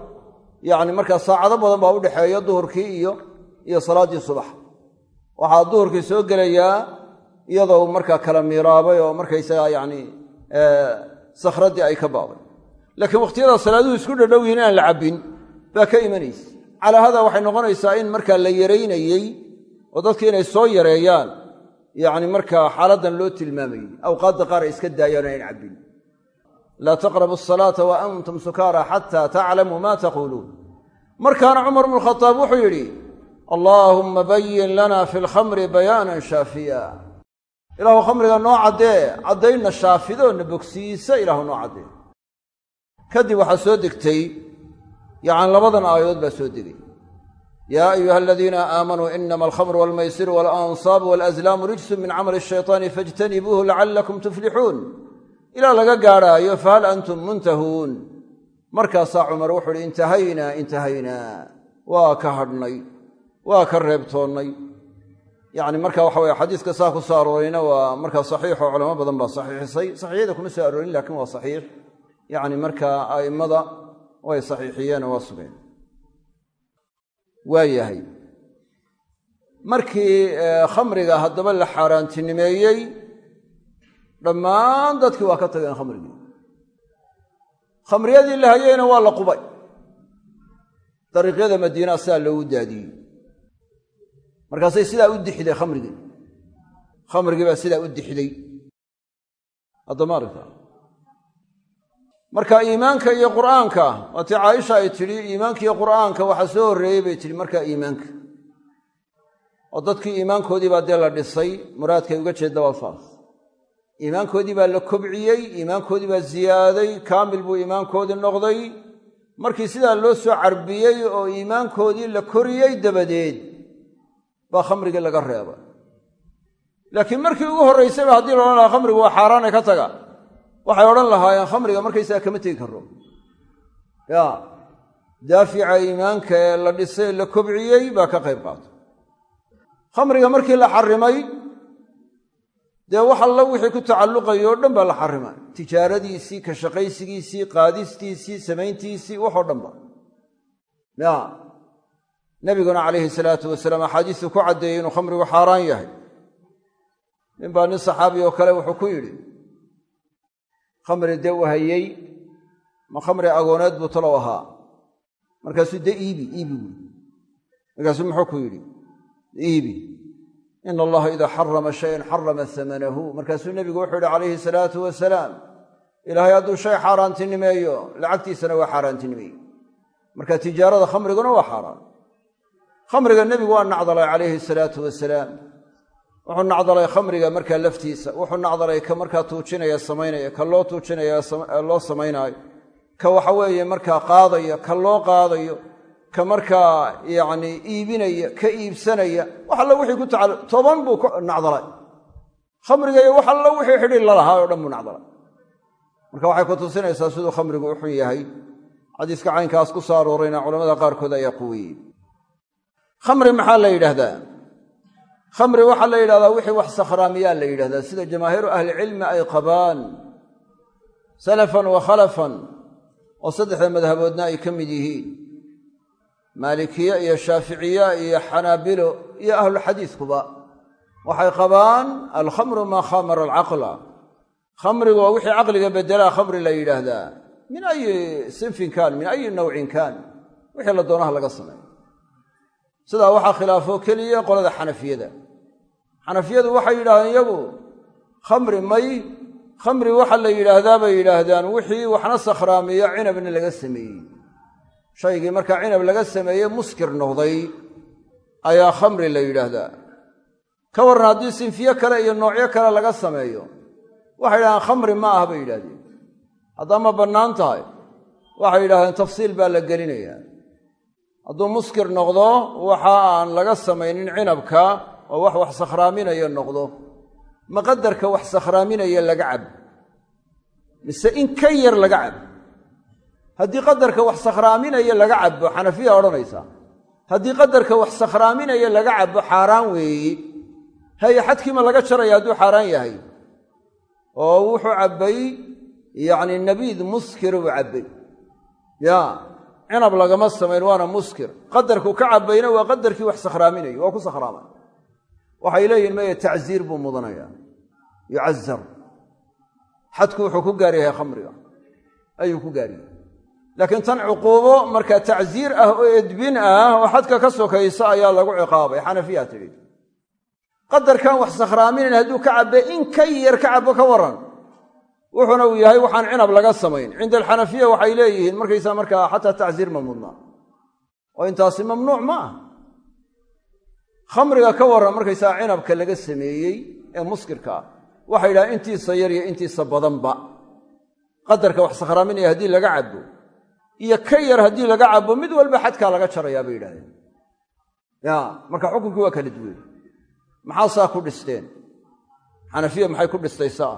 yacni markaa saacado badan baa u dhexeeya duhurkii iyo iyo salaaddii subax. Waxaa duhurkii soo gelayaa iyadoo markaa kala miiraabay oo markaysagaa yacni sakhraddii ay ka baaday laakiin wakhtiyada salaaduhu isku dhadhow yihiin inaan la cabbin baa ka imanaysa. Calaa hada waxay noqonaysaa in markaa la yaraynayey oo dadki inay soo yareeyaan yacni markaa xaaladdan loo tilmaamayey awqaadda qaar ay iska daayaan o ayn cabbin. Laa taqrabu asalaata wa antum sukaara xataa taclamuu ma taquuluun markaana cumar bnu khadaab wuxuu yidhi allaahumma bayin lana fi lkhamri bayaanan shaafiya. Ilaahu khamriga noo caddee caddaynna shaafido na bogsiisa ilaahu noo caddee kadib waxaa soo degtay yacni labadan aayadood baa soo degay yaa ayuha aladiina aamanuu inama alkhamru walmaysiru waalansaabu walazlaamu rijsun min camali ashaytaani faijtanibuuhu lacallakum tuflixuun ilaa laga gaadhaayo fahal antum muntahuun markaasaa cumar wuxuu uhi intahaynaa intahaynaa waa ka hadhnay waa ka reebtoonnay yacni marka waxa weye xadiiska saa ku soo aroorayna waa markaa saxiixoo culamo badan baa saxiixisay saxiixyada kuma soo aroorin lakiin waa saxiix yacni markaa a'immada way saxiixiyeenoo waa sugeen waa yahay. Markii khamriga haddaba la xaaraantinimeeyey dhammaan dadkii waa ka tageen khamrigii. Khamriyadii la hayeyna waa la qubay. Dariiqyada madiinaa sidaa loogu daadiyey. Markaasay sidaa u dixday khamrigii. Khamrigii baa sidaa u dixday. Haddama aragta marka iimaanka iyo qur'aanka waatii caaisha ay tidhi iimaanka iyo qur'aanka waxaa soo horreeyey bay tidhi markaa iimaanka. Oo dadkii iimaankoodii baa dee la dhisay muraadkay uga jeedda waa saas iimaankoodii baa la kobciyey iimaankoodii baa ziyaaday kaamil buu iimaankoodii noqday. Markii sidaa loo soo carbiyey oo iimaankoodii la koriyey dabadeed baa khamrigii laga reebay. Laakiin markii ugu horraysayba haddii laodhan lahaa khamrigu waa xaaraane ka taga waxay odhan lahaayeen khamriga markaysaga kama tegi karo ya daafica iimaanka ee la dhisay la kobciyey baa ka qayb qaatay. Khamriga markii la xarimay dee wax alla wixii ku tacalluqayay oo dhan baa la xarimay tijaaradiisii ka shaqaysigiisii qaadistiisii samayntiisii waxoo dhan ba ya nabiguna calayhi salaatu wasalaam axaadiistu ku caddeeyey inuu khamrigu xaaraan yahay. Nin baa nin saxaabi oo kale wuxuu ku yidhi khamri dee u hayey ma khamri agooneed buu talow ahaa. Markaasuu dee iibi iibi buui markaasuu muxuu ku yidhi? Iibi. Ina allaha idaa xarama shayan xarama hamanahu markaasuu nebigu wuxuu yihi calayhi salaatu wasalaam ilaahay hadduu shay xaaraantinimeeyo lacagtiisana waa xaaraantinimeeye marka tijaarada khamriguna waa xaaraan. Khamriga nebigu waa nacdalay calayhi salaatu wasalaam wuxuu nacdalay khamriga markaa laftiisa. Wuxuu nacdalay ka markaa tuujinaya samaynaya ka loo tuujinaya loo samaynaayo. Ka waxa weeye markaa qaadaya ka loo qaadayo ka markaa yacni iibinaya ka iibsanaya wax alla wixii ku tacal toban buu ku nacdalay. Khamriga iyo wax alla wixii xidhiir lalahaa oo dhan buu nacdalay. Marka waxay ku tusinaysaa siduu khamrigu u xun yahay. Xadiiska caynkaas ku soo aroorayna qaarkood ayaa quwiyey. Khamri maxaa la yidhaahdaa khamri waxaa la yidhahdaa wixii wax sakhraamiyaa la yidhahdaa sida jamaahiiru ahlicilmi ay qabaan salafan wa khalafan oo saddexda madhaboodna ay ka mid yihiin. Maalikiye iyo shaaficiye iyo xanaabilo iyo ahluxadiiskuba waxay qabaan alkhamru maa khamara alcaqla. Khamrigu waa wixii caqliga bedelaa khamri la yidhaahdaa. Min ayi sinfin kaan min ayi nawcin kaan wixii la doonaha laga sameeyo sidaa waxaa khilaafo keliya qolada xanafiyada. Xanafiyadu waxay yidhahdeen iyagu khamri may khamri waxa la yidhaahdaa bay yidhaahdaan wixii waxna sakhraamiyo cinabna laga sameeyey. Shaygii markaa cinab laga sameeyey muskir noqday ayaa khamri la yidhaahdaa. Ka warran haddii sinfiye kale iyo noocyo kale laga sameeyo waxay yidhahdaan khamri ma ah bay yidhahdeen haddaa bannaan tahay. Waxay yidhahdeen tafsiil baa la gelinayaa hadduu muskir noqdo waxa aan laga samaynin cinabka oo wax wax sakhraaminaya noqdo. Ma qadarka wax sakhraaminaya laga cab mise in ka yar laga cab haddii qadarka wax sakhraaminaya laga cabbo xanafiya odhanaysaa haddii qadarka wax sakhraaminaya laga cabbo xaaraan weeye haye xadkiima laga jaraya hadduu xaaraan yahay? Oo wuxuu cabbay yacni nabiid muskir uu cabbay. Ya cinab lagama samayn waana muskir. Qadarku ka cabbayna waa qadarkii wax sakhraaminayo waa ku sakhraamay waxay leeyihiin maya tacziir buu mudanaya yucazar xadku wuxuu ku gaar yahay khamriga. Ayuu ku gaaryahay laakiin tan cuquubo markaa tacziir ah oo edbin ah oo xadka ka sokaysa ayaa lagu ciqaabay. Xanafiyaa tidhi qadarkan wax sakhraaminayn hadduu ka cabbe in ka yar ka cabbo ka waran wuxuuna uu yahay waxaan cinab laga samayn. Cinda alxanafiya waxay leeyihiin markaysaa markaa xataa tacziir ma mudna. Oo intaasi mamnuuc ma ah. Khamriga ka warran markaysaa cinabka laga sameeyey ee muskirka ah waxay yidhahaan intiisa yar iyo intiisa badanba. Qadarka wax sakhraaminaya haddii laga cabbo iyo ka yar haddii laga cabbo mid walba xadkaa laga jarayaa bay yidhahdeen ya marka xukunkii waa kala duwen maxaa saa ku dhisteen? Xanafiya maxay ku dhistay saa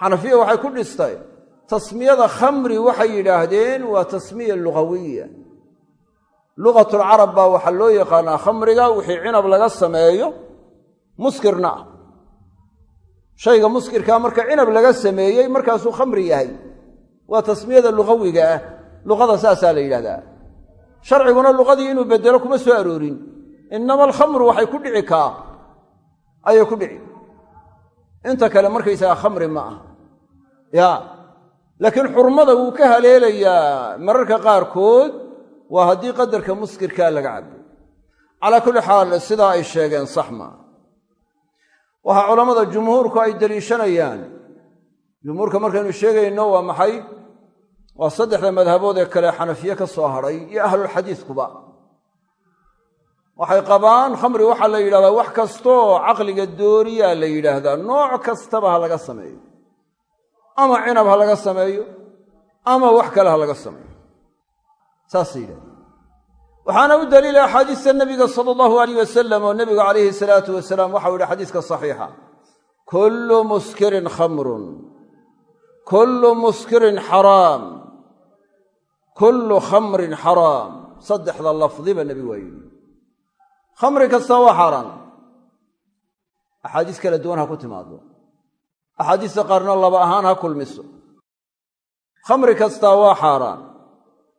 xanafiya waxay ku dhistay tasmiyada khamri waxay yidhaahdeen waa tasmiya lugawiya. Lugatulcarab baa waxaa loo yaqaanaa khamriga wixii cinab laga sameeyo muskirna. Ah shayga muskirkaa marka cinab laga sameeyey markaasuu khamri yahay. Waa tasmiyada lugawiga ah. Luqada saasaa la yidhahdaa. Sharciguna luqadii inuu bedelo kuma soo aroorin. Innama alkhamru waxay ku dhici kaa. Ayay ku dhici inta kale markaysaga khamri ma ah ya laakiin xurmada wuu ka haleelayaa. Mararka qaarkood waa haddii qadarka muskirkaa laga cabo calaa kulli xaal sidaa ay sheegeen sax maa waxaa culammada jumhuurku ay deliishanayaan. Jumhuurka markaynu sheegayno waa maxay? Waa saddexda madhabood ee kale xanafiye ka soo hadhay iyo ahlulxadiiskuba waxay qabaan khamri waxaa la yidhahdaa wax kastooo caqliga dooriyaa la yidhaahdaa nooc kastaba ha laga sameeyo. Ama cinab ha laga sameeyo ama wax kale ha laga sameeyo. Saasay yidhahdeen waxaana u daliila axaadiista nabiga sala allahu alayh wasalam oo nebigu calayhi salaatu wasalaam waxau yidhi xadiiska saxiixa. Kullu muskirin khamrun. Kullu muskirin xaraam. Kullu khamrin xaraam. Saddexda lafdiba nebigu waa yidhi khamri kasta waa xaaraan. Axaadiis kala duwan ha ku timaado axaadiista qaarna laba ahaan ha kulmiso. Khamri kastaa waa xaaraan.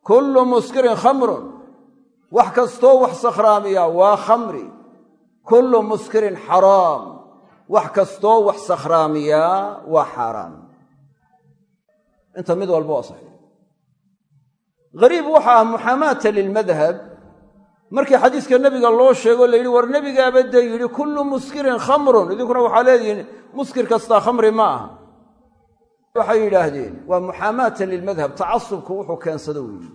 Kullu muskirin khamrun. Wax kastoo wax sakhraamiya waa khamri. Kullu muskirin xaraam. Wax kastoo wax sakhraamiyaa waa xaaraan. Inta mid walba waa saxiix. Hariib waxa ah muxaamaata lilmadhab markii xadiiska nebiga loo sheego la yidhi war nebigaaba dee yidhi kullu muskirin khamrun. Idinkuna waxaa leedihiin muskir kastaa khamri ma aha. Waxay yidhaahdeen waa muxaamaata lilmadhab tacasubku wuxuu keensado weeye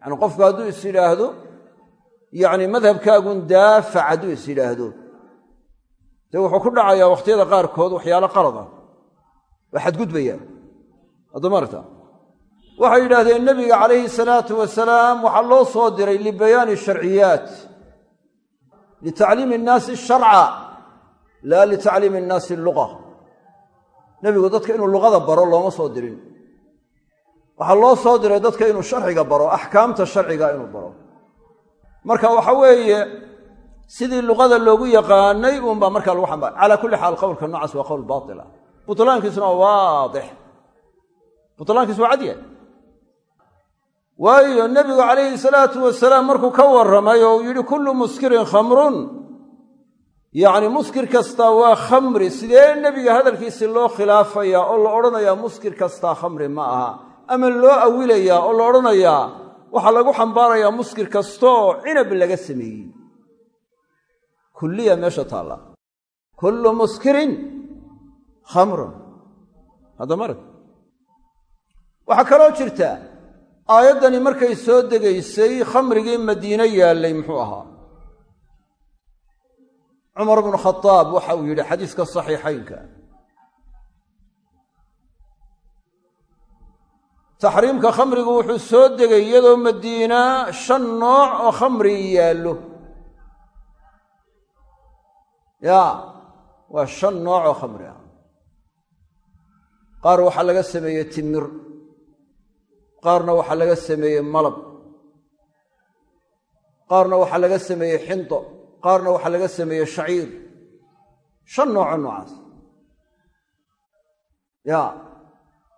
yacni qofku hadduu is yidhaahdo yacni madhabkaagun daafac hadduu is yidhaahdo dee wuxuu ku dhacayaa wakhtiyada qaarkood waxyaalo qalada waa xadgudbayaa waxay yidhaahdeen nebiga calayhi salaatu wasalaam waxaa loo soo diray libayaani sharciyaat litacliimi innaasi sharca laa litacliimi innaasi luqa. Nebigu dadka inuu luqada baro looma soo dirin. Waxaa loo soo diray dadka inuu sharciga baro axkaamta sharciga inuu baro. Marka waxa weeye sidii luqada loogu yaqaanay uunbaa markaa lagu xambaar calaa kulli xaal qowlka noocaas waa qowl baatila. Butlaankiisuna waa waadix. Butlaankiisu waa cadyahay waayo nebigu calayhi salaatu wasalaam markuu ka warramay oo uu yidhi kullu muskirin khamrun. Yacni muskir kastaa waa khamri. Sidee nebiga hadalkiisii loo khilaafayaa oo la odhanayaa muskir kastaa khamri ma aha. Ama loo awilayaa oo la odhanayaa waxaa lagu xambaarayaa muskir kastooo cinab laga sameeyey. Kulliya meesha taalla. Kullu muskirin khamrun. Jirta aayaddani markay soo degaysay khamrigii madiine yaallay muxuu ahaa. Cumar bnu khadaab waxa uu yidhi xadiiska saxiixaynka. Taxriimka khamrigu wuxuu soo degay iyadoo madiina shan nooc oo khamri yaallo. Ya waa shan nooc oo khamri ah. Qaar waxaa laga sameeyey timir qaarna waxaa laga sameeyey malab qaarna waxaa laga sameeyey xindo qaarna waxaa laga sameeyey shaciir. Shan nooco noocaas. Ya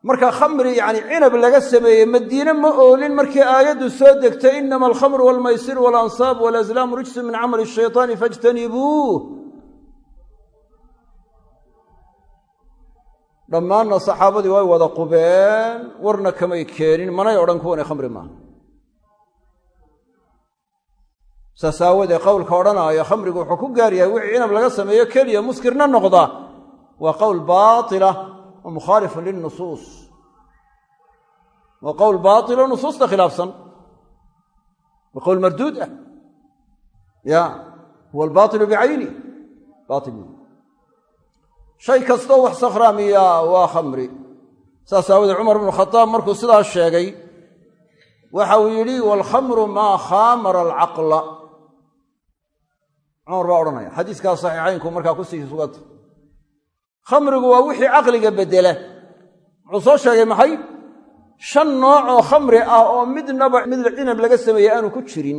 marka khamri yacni cinab laga sameeyey madiine ma oolin markii aayaddu soo degtay inama alkhamru walmaysir walansaab walazlaamu rijsu min camali shaytaani fajtanibuuh dhammaanna saxaabadii way wada qubeen warna kamay keenin manay odhan kuwani khamri maaha. Saas aawadee qowlka odhanaaya khamrigu wuxuu ku gaar yahay wixii cinab laga sameeyo keliya muskirna noqda. Waa qowl baatila oo mukhaalifun lilnusuus waa qowl baatilo nusuusta khilaafsan. Waa qowl marduud ah. Ya huwa albaatilu bicayni baatil shay kastoo wax sakhraamiya waa khamri. Saas aawadee cumar bnu markuu sidaas sheegay waxa uu yidhi waalkhamru maa khaamara alcaqla. Cumar baa odhanaya xadiiskaa saxiixaynku markaa ku sii suganta khamrigu waa wixii caqliga beddela. Wuxuu soo sheegay maxay? Shan nooc oo khamri ah oo midnaba mid cinab laga sameeyey aanu ku jirin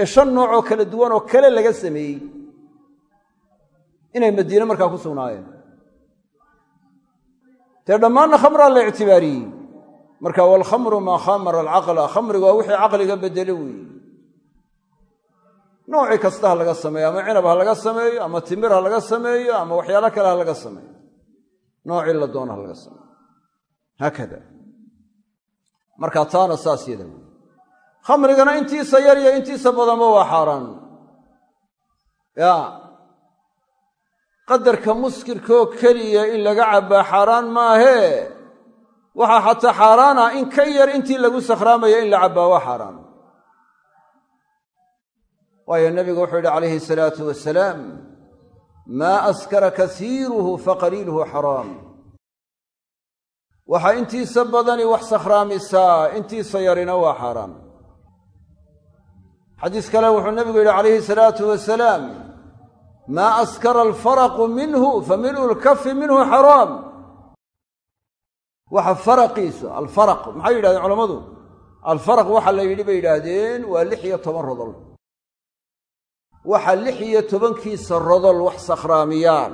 ee shan nooc oo kala duwan oo kale laga sameeyey. Inay madiine markaa ku sugnaayeen dee dhammaanna khamraa la ictibaariyey. Marka waalkhamru maa khamara alcaqla khamrigu waa wixii caqliga beddele weeye. Noocii kasta ha laga sameeyo ama cinab ha laga sameeyo ama timir ha laga sameeyo ama waxyaalo kale ha laga sameeyo. Noocii la doona ha laga sameeyo. Haakada. Marka taana saas yada wey khamrigana yar iyo intiisa badanba waa qadarka muskirkaoo keliya in laga cabbaa xaaraan maahee waxaa xataa xaaraana in ka yar intii lagu sakhraamaya in la cabbaa waa xaaraan. Waayo nebigu wuxuu yidhi calayhi salaatu wasalaam maa askara kasiiruhu faqaliiluhu xaraam. Waxaa intiisa badani wax sakhraamisaa intiisa yarina waa xaaraan. Xadiis kale wuxuu nebigu yidhi calayhi salaatu wasalaam maa askara alfaraqu minhu fa mil'u lkafi minhu xaraam waxa faraqiisu alfaraq maxay yidhahdeen culammadu alfaraq waxa la yidhi bay yidhaahdeen waa lix iyo toban rodol waxa lix iyo tobankiisa rodol wax sakhraamiyaan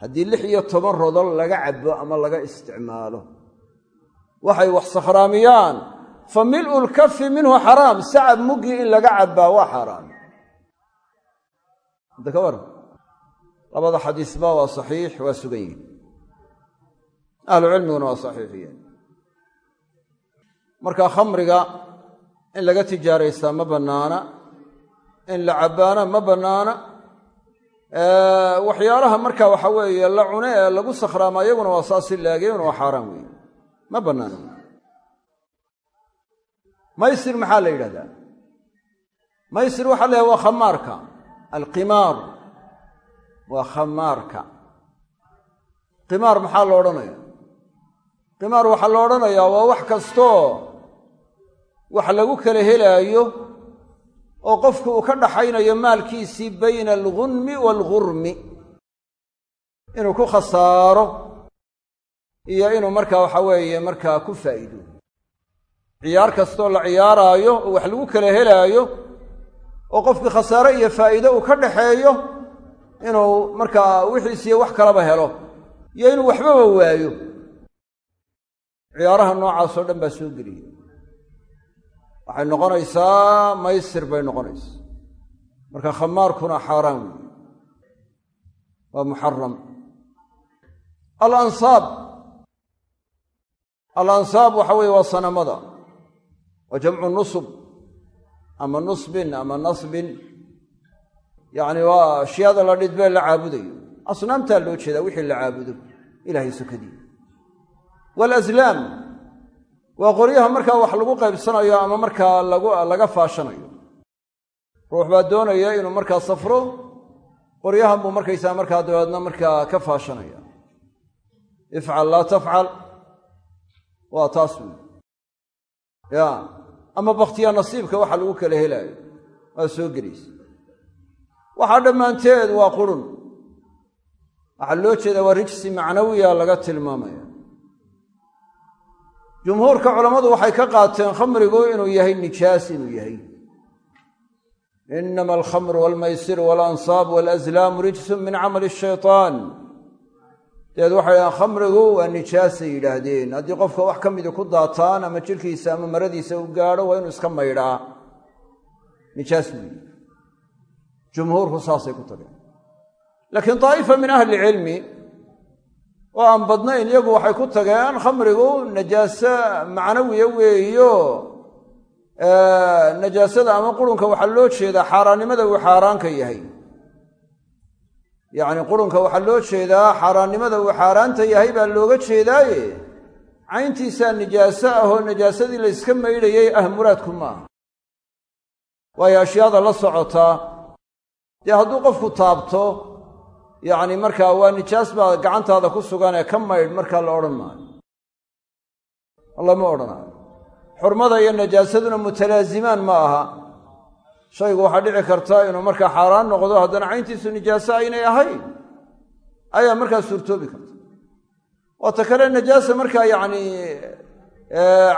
haddii lix iyo toban rodol laga cabbo ama laga isticmaalo waxay wax sakhraamiyaan fa lkafi minhu xaraam sacab muggii in laga cabbaa waa xaaraam hadda ka waran labada xadiisba waa saxiix waa sugan yihiin ahlu cilmiguna waa saxiixiyeen. Marka khamriga in laga tijaaraysaa ma bannaana in la cabbaana ma bannaana. Waxyaalaha marka waxa weeye la cune ee lagu sakhraama iyaguna waa saasi laagayuna waa xaaraan weeye ma bannaana. Maysir maxaa la yidhahdaa? Maysir waxaa la waa khamaarka alqimaar waa khamaarka. Qimaar maxaa lo odhanaya qimaar waxaa lo odhanayaa waa wax kastoo wax lagu kala helaayo oo qofku uu ka dhaxaynayo maalkiisii bayna algunmi waalgurmi inuu ku khasaaro iyo inuu markaa waxa weeye markaa ku faa'iido. Ciyaar kastoo la ciyaaraayo oo wax lagu kala helaayo oo qofkii khasaare iyo faa'iido uu ka dhaxeeyo inuu markaa wixiisiyo wax kalaba helo iyo inuu waxbaba waayo. Ciyaaraha noocaasoo dhan baa soo geliyay waxay noqonaysaa maysir bay noqonaysaa. Marka khamaarkuna xaaraan weeye. Waa muxaram alansaab. Alansaab waxa weeye waa sanamada. Waa jamcu nusub ama nusbin ama nasbin. Yacni waa ashyaada la dhidbee la caabudayo. Asnaamtaa loo jeedaa wixii la caabudo ilaahay sokadii waalaslaam waa qoryaha markaa wax lagu qaybsanayo ama markaa lagu laga faashanayo. Ruux baa doonaya inuu markaa safro qoryahan buu markaysaa markaa dabeedna markaa ka faashanaya. Ifcal laa tafcal. Waa taas wey ya ama bakhtiyaa nasiibka waxa lagu kala helaayo. Waa soo gelaysa waxaa dhammaanteed waa qurun. Waxaa loo jeedaa waa rijsi macnawiya laga tilmaamaya. Jumhuurka culammadu waxay ka qaateen khamrigu inuu yahay nijaas inuu yahay. Inama alkhamru walmaysiru walansaab walazlaamu rijsun min camali shaytaan dabeed waxay dhahaan khamrigu waa nijaasay yidhaahdeen. Haddii qofka wax ka midi ku daataan ama jirkiisa ama maradiisa u gaadho waa inuu iska maydhaa nijaas weyi jumhuurku saasay ku tageen. Laakiin daa'ifa min ahli ilcilmi oo aan badnayn iyagu waxay ku tageen khamrigu najaaso macnawiya weeyo. Najaasada ama qurunka waxaa loo jeedaa xaaraannimada uu xaaraanka yahay yacni qurunka waxaa loo jeedaa xaaraannimada uu xaaraanta yahay baa looga jeedaaye. Cayntiisaa nijaaso ah oo najaasadii la maydhayay ah muraadku maaha waayo ashyaada la socotaa dee hadduu qofku taabto yacni markaa waa nijaas baa gacantaada ku sugan ee ka maydh markaa la odhan maayo. Lama odhanaayo xurmada iyo najaasaduna mutalaazimaan ma aha shaygu waxaa dhici karta inuu markaa xaaraan noqdo haddana cayntiisu nijaaso aynay ahayn ayaa markaa suurtoobi karta. Waata kale najaasa markaa yacni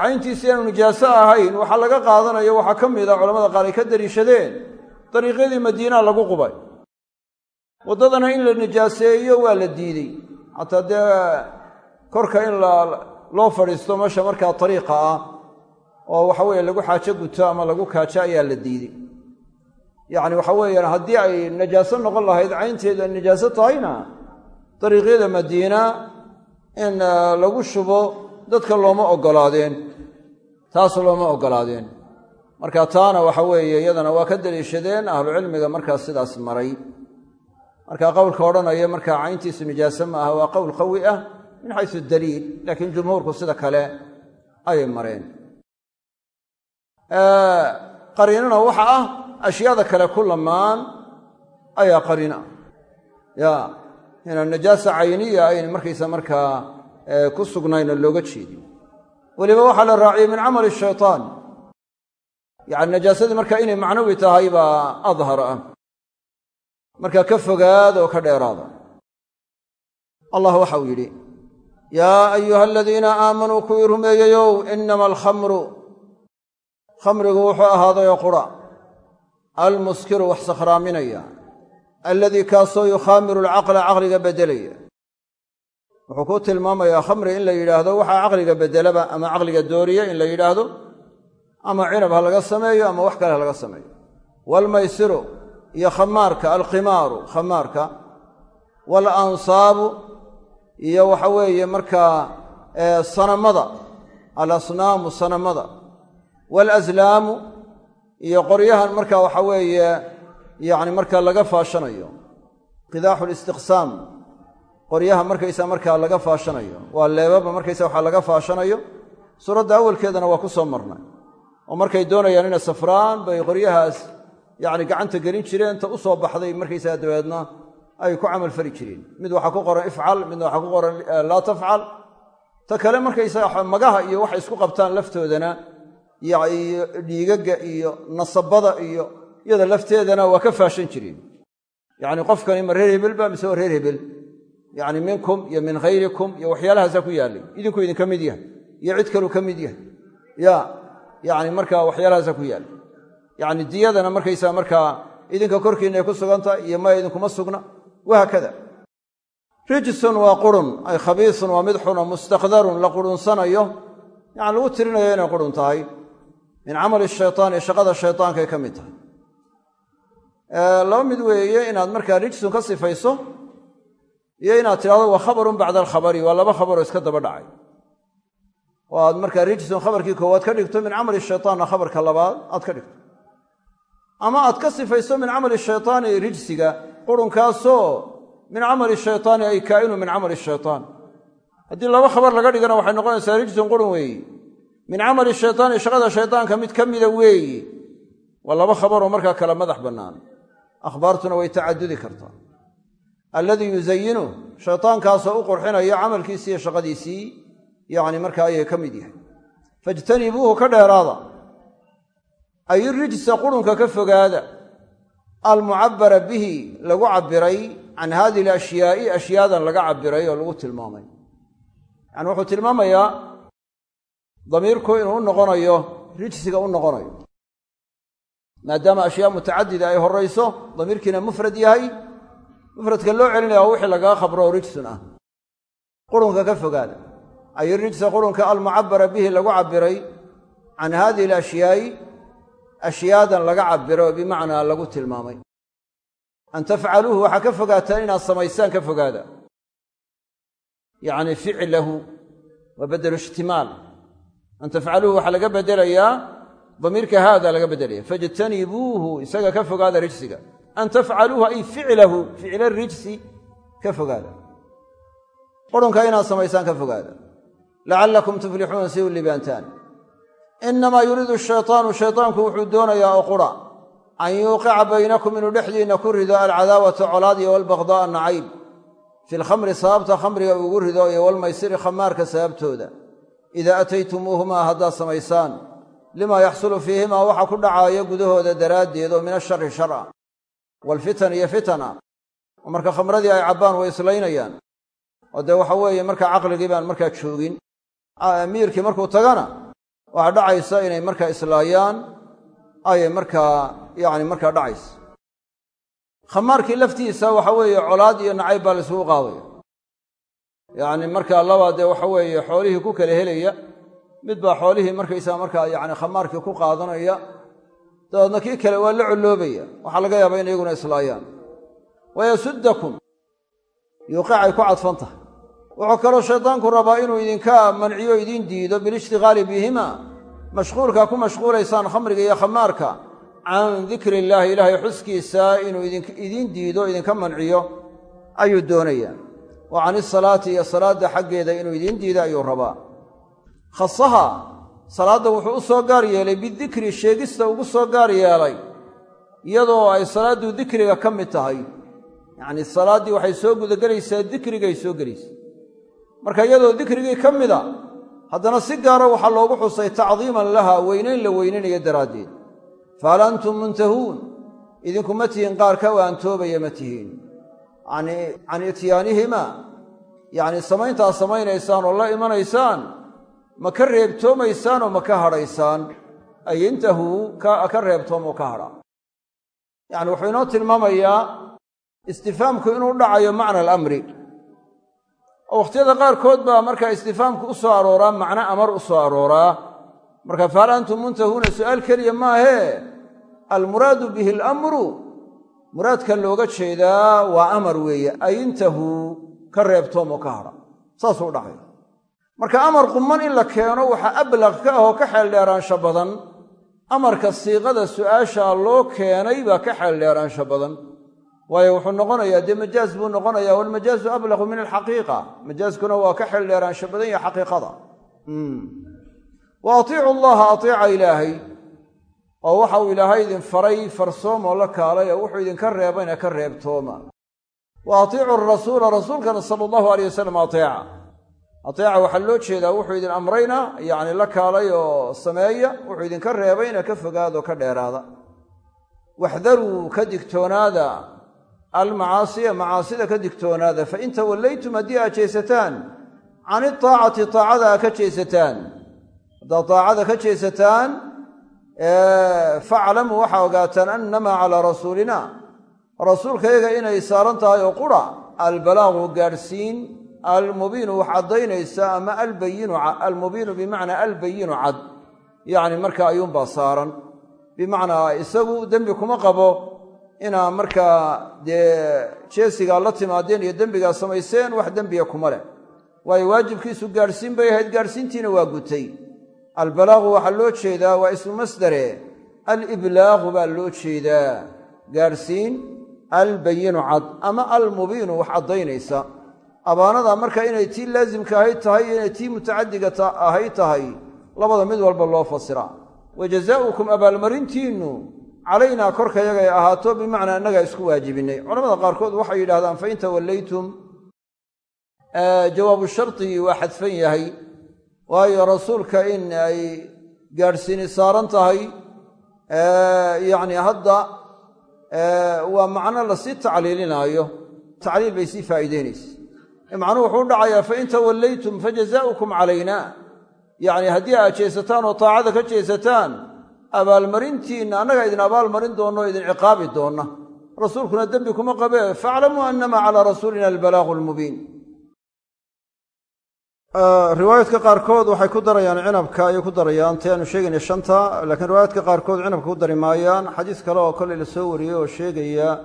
cayntiisa inaanu nijaaso ahayn waxaa laga qaadanayo waxaa ka mid a culamada qaar ay ka dariishadeen dariiqyadii madiinaa lagu qubay. Waddadana in la nijaaseeyo waa la diidey. Xataa dee korka in loo fadhiisto meesha markaa dariiqa ah oo waxa weeye lagu xaajo guto ama lagu kaajo ayaa la diidey yacni waxa weeyaan haddii ay najaaso noqon lahayd caynteedu ay najaaso tahayna dariiqyada madiina in lagu shubo dadka looma oggolaadeen taas looma oggolaadeen marka taana waxa weeye iyadana waa ka daliishadeen ahlucilmiga markaas sidaas maray. Marka qowlka odhanaya markaa cayntiisu nijaaso ma aha waa qowl qawi ah min xaysu daliil laakiin jumhuurku sida kale ayay mareen. Qariinana waxa ah ashyaada kale ku lamaan ayaa qariin ah ya inaan najaasa cayniya ayn markaysa markaa ku sugnayno looga jeedin weliba waxaa la raaciyey min camali shaytaan. Yacni najaasadii marka inay macnawi tahay baa adhar ah. Marka ka fogaada oo ka dheeraada allah waxau yidhi yaa ayuha aladiina aamanuu kuwii rumeeyeyow inama alkhamru khamrigu wuxuu ahaadayoo qura almuskiru wax sakhraaminaya alladii kaasoo yukhaamiru alcaqla caqliga beddelaya wuxuu ku tilmaamayaa khamri in la yidhaahdo waxaa caqliga beddelaba ama caqliga dooriya in la yidhaahdo ama cinab ha laga sameeyo ama wax kale ha laga sameeyo. Waalmaysiru iyo khamaarka alkhimaaru khamaarka waalansaabu iyo waxa weeye markaa sanamada alasnaamu sanamada waalaslaamu iyo qoryahan marka waxa weeye yacni marka laga faashanayo. Qidaaxu listiqsaam qoryaha markaysa markaa laga faashanayo. Waa leebaba markaysa waxaa laga faashanayo. Suuradda awalkeedana waa ku soo marnay. Oo markay doonayaan inay safraan bay qoryahaas yacni gacanta gelin jireen ta u soo baxday markaysaa dabeedna ay ku camal fali jireen. Mid waxaa ku qoran ifcal midna waxaa ku qoran laa tafcal. Ta kale markaysaga magaha iyo waxay isku qabtaan laftoodana iyo dhiigaga iyo nasabada iyo iyada lafteedana waa ka faashan jireen yacni qofkani ma reer hebel mise waa reer hebel. Yacni minkum iyo min khayrikum iyo waxyaalahaasaa ku yaallay. Idinku idinka mid yahay iyo cid kaluu ka mid yahay. Ya yacni markaa waxyaalahaasaa ku yaallay. Yacni diyadana markaysaa markaa idinka korkiinna ay ku sugan iyo maya idinkuma sugna. Wahaakada rijisun waa qurun ay khabiisun waa mid xuna mustaqdarun la qurunsanayo yacni lagu tirinayo inay qurun tahay min camali shaytaan ee shaqada shaytaankay ka mid tahay. Laba mid weeye inaad markaa rijsun ka sifayso iyo inaad tidhahdo waa khabarun bacda alkhabari waa laba khabaroo iska daba dhacay. Oo aad markaa rijsun khabarkii koowaad ka dhigto min camali shaytaanna khabarka labaad aad ka dhigto. Ama aad ka sifayso min camali shaytaani rijsiga qurunkaasoo min camali shaytaani ay kaa'inu min camali shaytaan. Haddii laba khabar laga dhigana waxay noqonaysaa rijsun qurun weeyi min camali shaytaani shaqada shaytaanka mid ka mida weeyi. Waa laba khabaroo markaa kale madax bannaan. Akhbaartuna way tacadudi kartaa. Alladii yuzayinu shaytaankaasoo u qurxinayo camalkiisii iyo shaqadiisii yacni markaa ayay ka mid yahay fajtanibuuhu ka dheeraada. Ay rijsa qurunka ka fogaada. Almucabbara bihi lagu cabbiray can hadihi alashyaai ashyaadan laga cabbiray oo lagu tilmaamay. Yacani wuxuu tilmaamayaa damiirku inuu u noqonayo rijsiga u noqonayo. Maadaama ashyaa mutacadida ay horayso damiirkiina mufrad yahay mufradka loo celinaya waa wixii lagaga khabro rijsun ah. Qurunka ka fogaada. Ay rijsa qurunka almucabbara bihi lagu cabbiray can hadihi alashyaai ashyaadan laga cabbiray oo bimacnaa lagu tilmaamay. An tafcaluuhu waxaa ka fogaataan inaad samaysaan ka fogaada. Yacni ficlahu waa bedelu ishtimaal an tafcaluuhu waxaa laga bedelayaa damiirka haada laga bedelaya fajtanibuuhu isaga ka fogaada rijsiga. an tafcaluuhu ay ficlahu ficla rijsi ka fogaada. qurunka inaad samaysaan ka fogaada. lacallakum tuflixuuna si u libaantaan inamaa yuriidu shaytaanu shaytaanku wuxuu doonayaa oo qura an yuuqica baynakum inuu dhexdiinna ku rido alcadaawata colaad iyo walbaqdaa'a nacayb fi lkhamri sababta khamriga ugu rido iyo walmaysiri khamaarka sababtooda idaa ataytumuuhumaa haddaad samaysaan limaa yaxsulu fiihimaa waxa ku dhacaaya gudahooda daraaddeed oo min ashari shar a waalfitan iyo fitana oo marka khamradii ay cabbaan way islaynayaan oo dee waxa weeye markaa caqligii baan markaa joogin amiirkii markuu tagana waxaa dhacaysa inay markaa islaayaan ayay markaa yacni markaa dhacaysa khamaarkii laftiisa waxa weeye colaad iyo nacayb baa laysugu qaadaya yacni markaa labaa dee waxa weeye xoolihii ku kala helaya mid baa xoolihii markaysaa markaa yacni khamaarkii ku qaadanaya dabeedna kii kale waa la colloobaya waxaa laga yaabaa in iyaguna islaayaan. Wayasuddakum yuuqicay ku cadfan tahay. Wuxuu kaloo shaydaanku rabaa inuu idinka manciyo idiin diido bilishtiqaali bihima mashquulkaa ku mashquulaysaan khamriga iyo khamaarka can dikri illaahi ilaahay xuskiisa inuu idiin diido idinka manciyo ayuu doonayaa wa can isalaati iyo salaadda xaggeeda inuu idiin diido ayuu rabaa. Khasaha salaadda wuxuu u soo gaar yeelay bidikri sheegista ugu soo gaar yeelay iyadoo ay salaaddu dikriga ka mid tahay. Yacnii salaaddii waxay soo gudagelaysaa dikrigay soo gelaysaa marka iyadoo dikrigii ka mida haddana si gaara waxaa loogu xusay tacdiiman laha weynayn la weynanayo daraaddeed. Fahal antum muntahuun? Idinku ma tihiin qaar ka waantoobaya ma tihiin can ityaanihima yacnii samayntaad samaynaysaan oo la imanaysaan ma ka reebtoomaysaan oo ma ka hadhaysaan ay intahuu ka reebtoom oo ka hadha yacni wuxuu inoo tilmaamayaa istifaamku inuu dhacayo macna alamri. Oo wakhtiyada qaarkood baa markaa istifaamku u soo arooraa macno amar u soo arooraa. Marka fahal antum muntahuuna su'aal keliya maahee almuraadu bihi alamru muraadka looga jeedaa waa amar weeye ay intahuu ka reebtoom oo ka hadha saasuu u dhacay. Marka amar qumman in la keeno waxaa ablaq ka ah oo ka xeeldheeraansho badan amarka siiqada su'aashaa loo keenay baa ka xeeldheeraansho badan. Waayo wuxuu noqonayaa dee majaaz buu noqonayaa walmajaazu ablaqu min alxaqiiqa. Majaaskuna waa ka xeeldheeraansho badan yaha xaqiiqada. Wa atiicu allaha atiica ilaahay oo waxa uu ilaahay idin faray farsoomoo la kaalay oo wuxuu idinka reebayna ka reebtooma. Wa atiicu rasuula rasuulkana sala allahu aleyh wasalam ateeca ateeca waxaa loo jeedaa wuxuu idin amrayna yacni la kaalay oo sameeya wuxuu idinka reebayna ka fogaado ka dheeraada. Waxdaruu ka digtoonaada almacaasiya macaasida ka digtoonaada fain tawallaytum haddii aad jeesataan can itaacati taacada aad ka jeesataan. Haddaad taacada ka jeesataan faclamuu waxaa ogaataan annamaa calaa rasuulina. Rasuulkayaga inay saaran tahay oo qura albalaaqu gaadhsiin almubiinu wax caddaynaysa ama almubiinu bimacnaa albayinu cad. Yacni marka ayuunbaa saaran. Bimacnaa isagu dembi kuma qabo inaa markaa dee jeesigaa la timaadeen iyo dembigaa samayseen wax dembiga kuma leh. Waayo waajibkiisu gaadhsiin bay ahayd gaadhsiintiina waa gutay albalaaqu waxaa loo jeedaa waa ismu masdare. Aliblaaqu baa loo jeedaa. Gaadhsiin albayinu cad ama almubiinu wax caddaynaysa. Abaanada marka inay tii laasimka ahayd tahay iyo inay tii mutacadiga ahayd tahay labada mid walba loo fasiraa wa jazaa'ukum abaalmarintiinnu calaynaa korkayagay ahaato bimacnaa innagaa isku waajibinnay. Culamada qaarkood waxay yidhahdaan fain tawallaytum. Jawaabu shardigii waa xadfan yahay waayo rasuulka in ay gaadhsiini saaran tahay yacni hadda waa macno la sii tacliilinaayo. Tacliil bay sii faa'iideynaysa. Macnuhu wuxuu u dhacayaa fain tawallaytum fajazaa'ukum calayna yacni haddii aad jeesataan oo taacada ka jeesataan abaalmarintiinna annaga idin abaalmarin doonno o idin ciqaabi doonna. Rasuulkuna dembi kuma qabee faaclamuu annama calaa rasuulina albalaaqu lmubiin riwaayaadka qaarkood waxay ku darayaan cinabka ayay ku darayaan ti aanu sheegayna shanta laakiin riwaayaadka qaarkood cinabka ku dari maayaan. Xadiis kale oo koley la soo wariyey oo sheegaya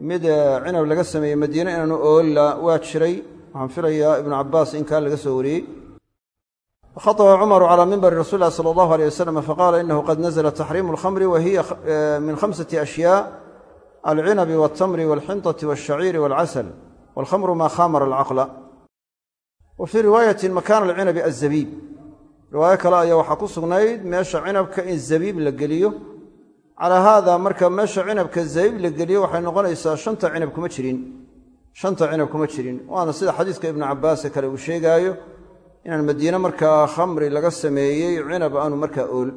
mid cinab laga sameeyey madiine inaanu oolla waa jiray. Waxaan filayaa ibnu cabbaas in kaan laga soo wariyey. Khaaba cumaru calaa mimbari rasuuli lahi sala allahu aleyh wasalam faqaala inahu qad nazla taxriimu alkhamri wa hiya min khamsati ashyaa alcinabi waltamri walxintati walshaciiri walcasal walkhamru maa khamara wa fii riwaayati makaana alcinabi azabiib riwaayo kale ayaa waxaa ku sugnayd meesha cinabka in zabiib la geliyo. Calaa haada marka meesha cinabka zabiib la geliyo waxay noqonaysaa shanta cinab kuma jirin. Shanta cinab kuma jirin. Waana sida xadiiska ibnu cabbaase kale uu sheegaayo inaan madiine markaa khamri laga sameeyey cinab aanu markaa ool.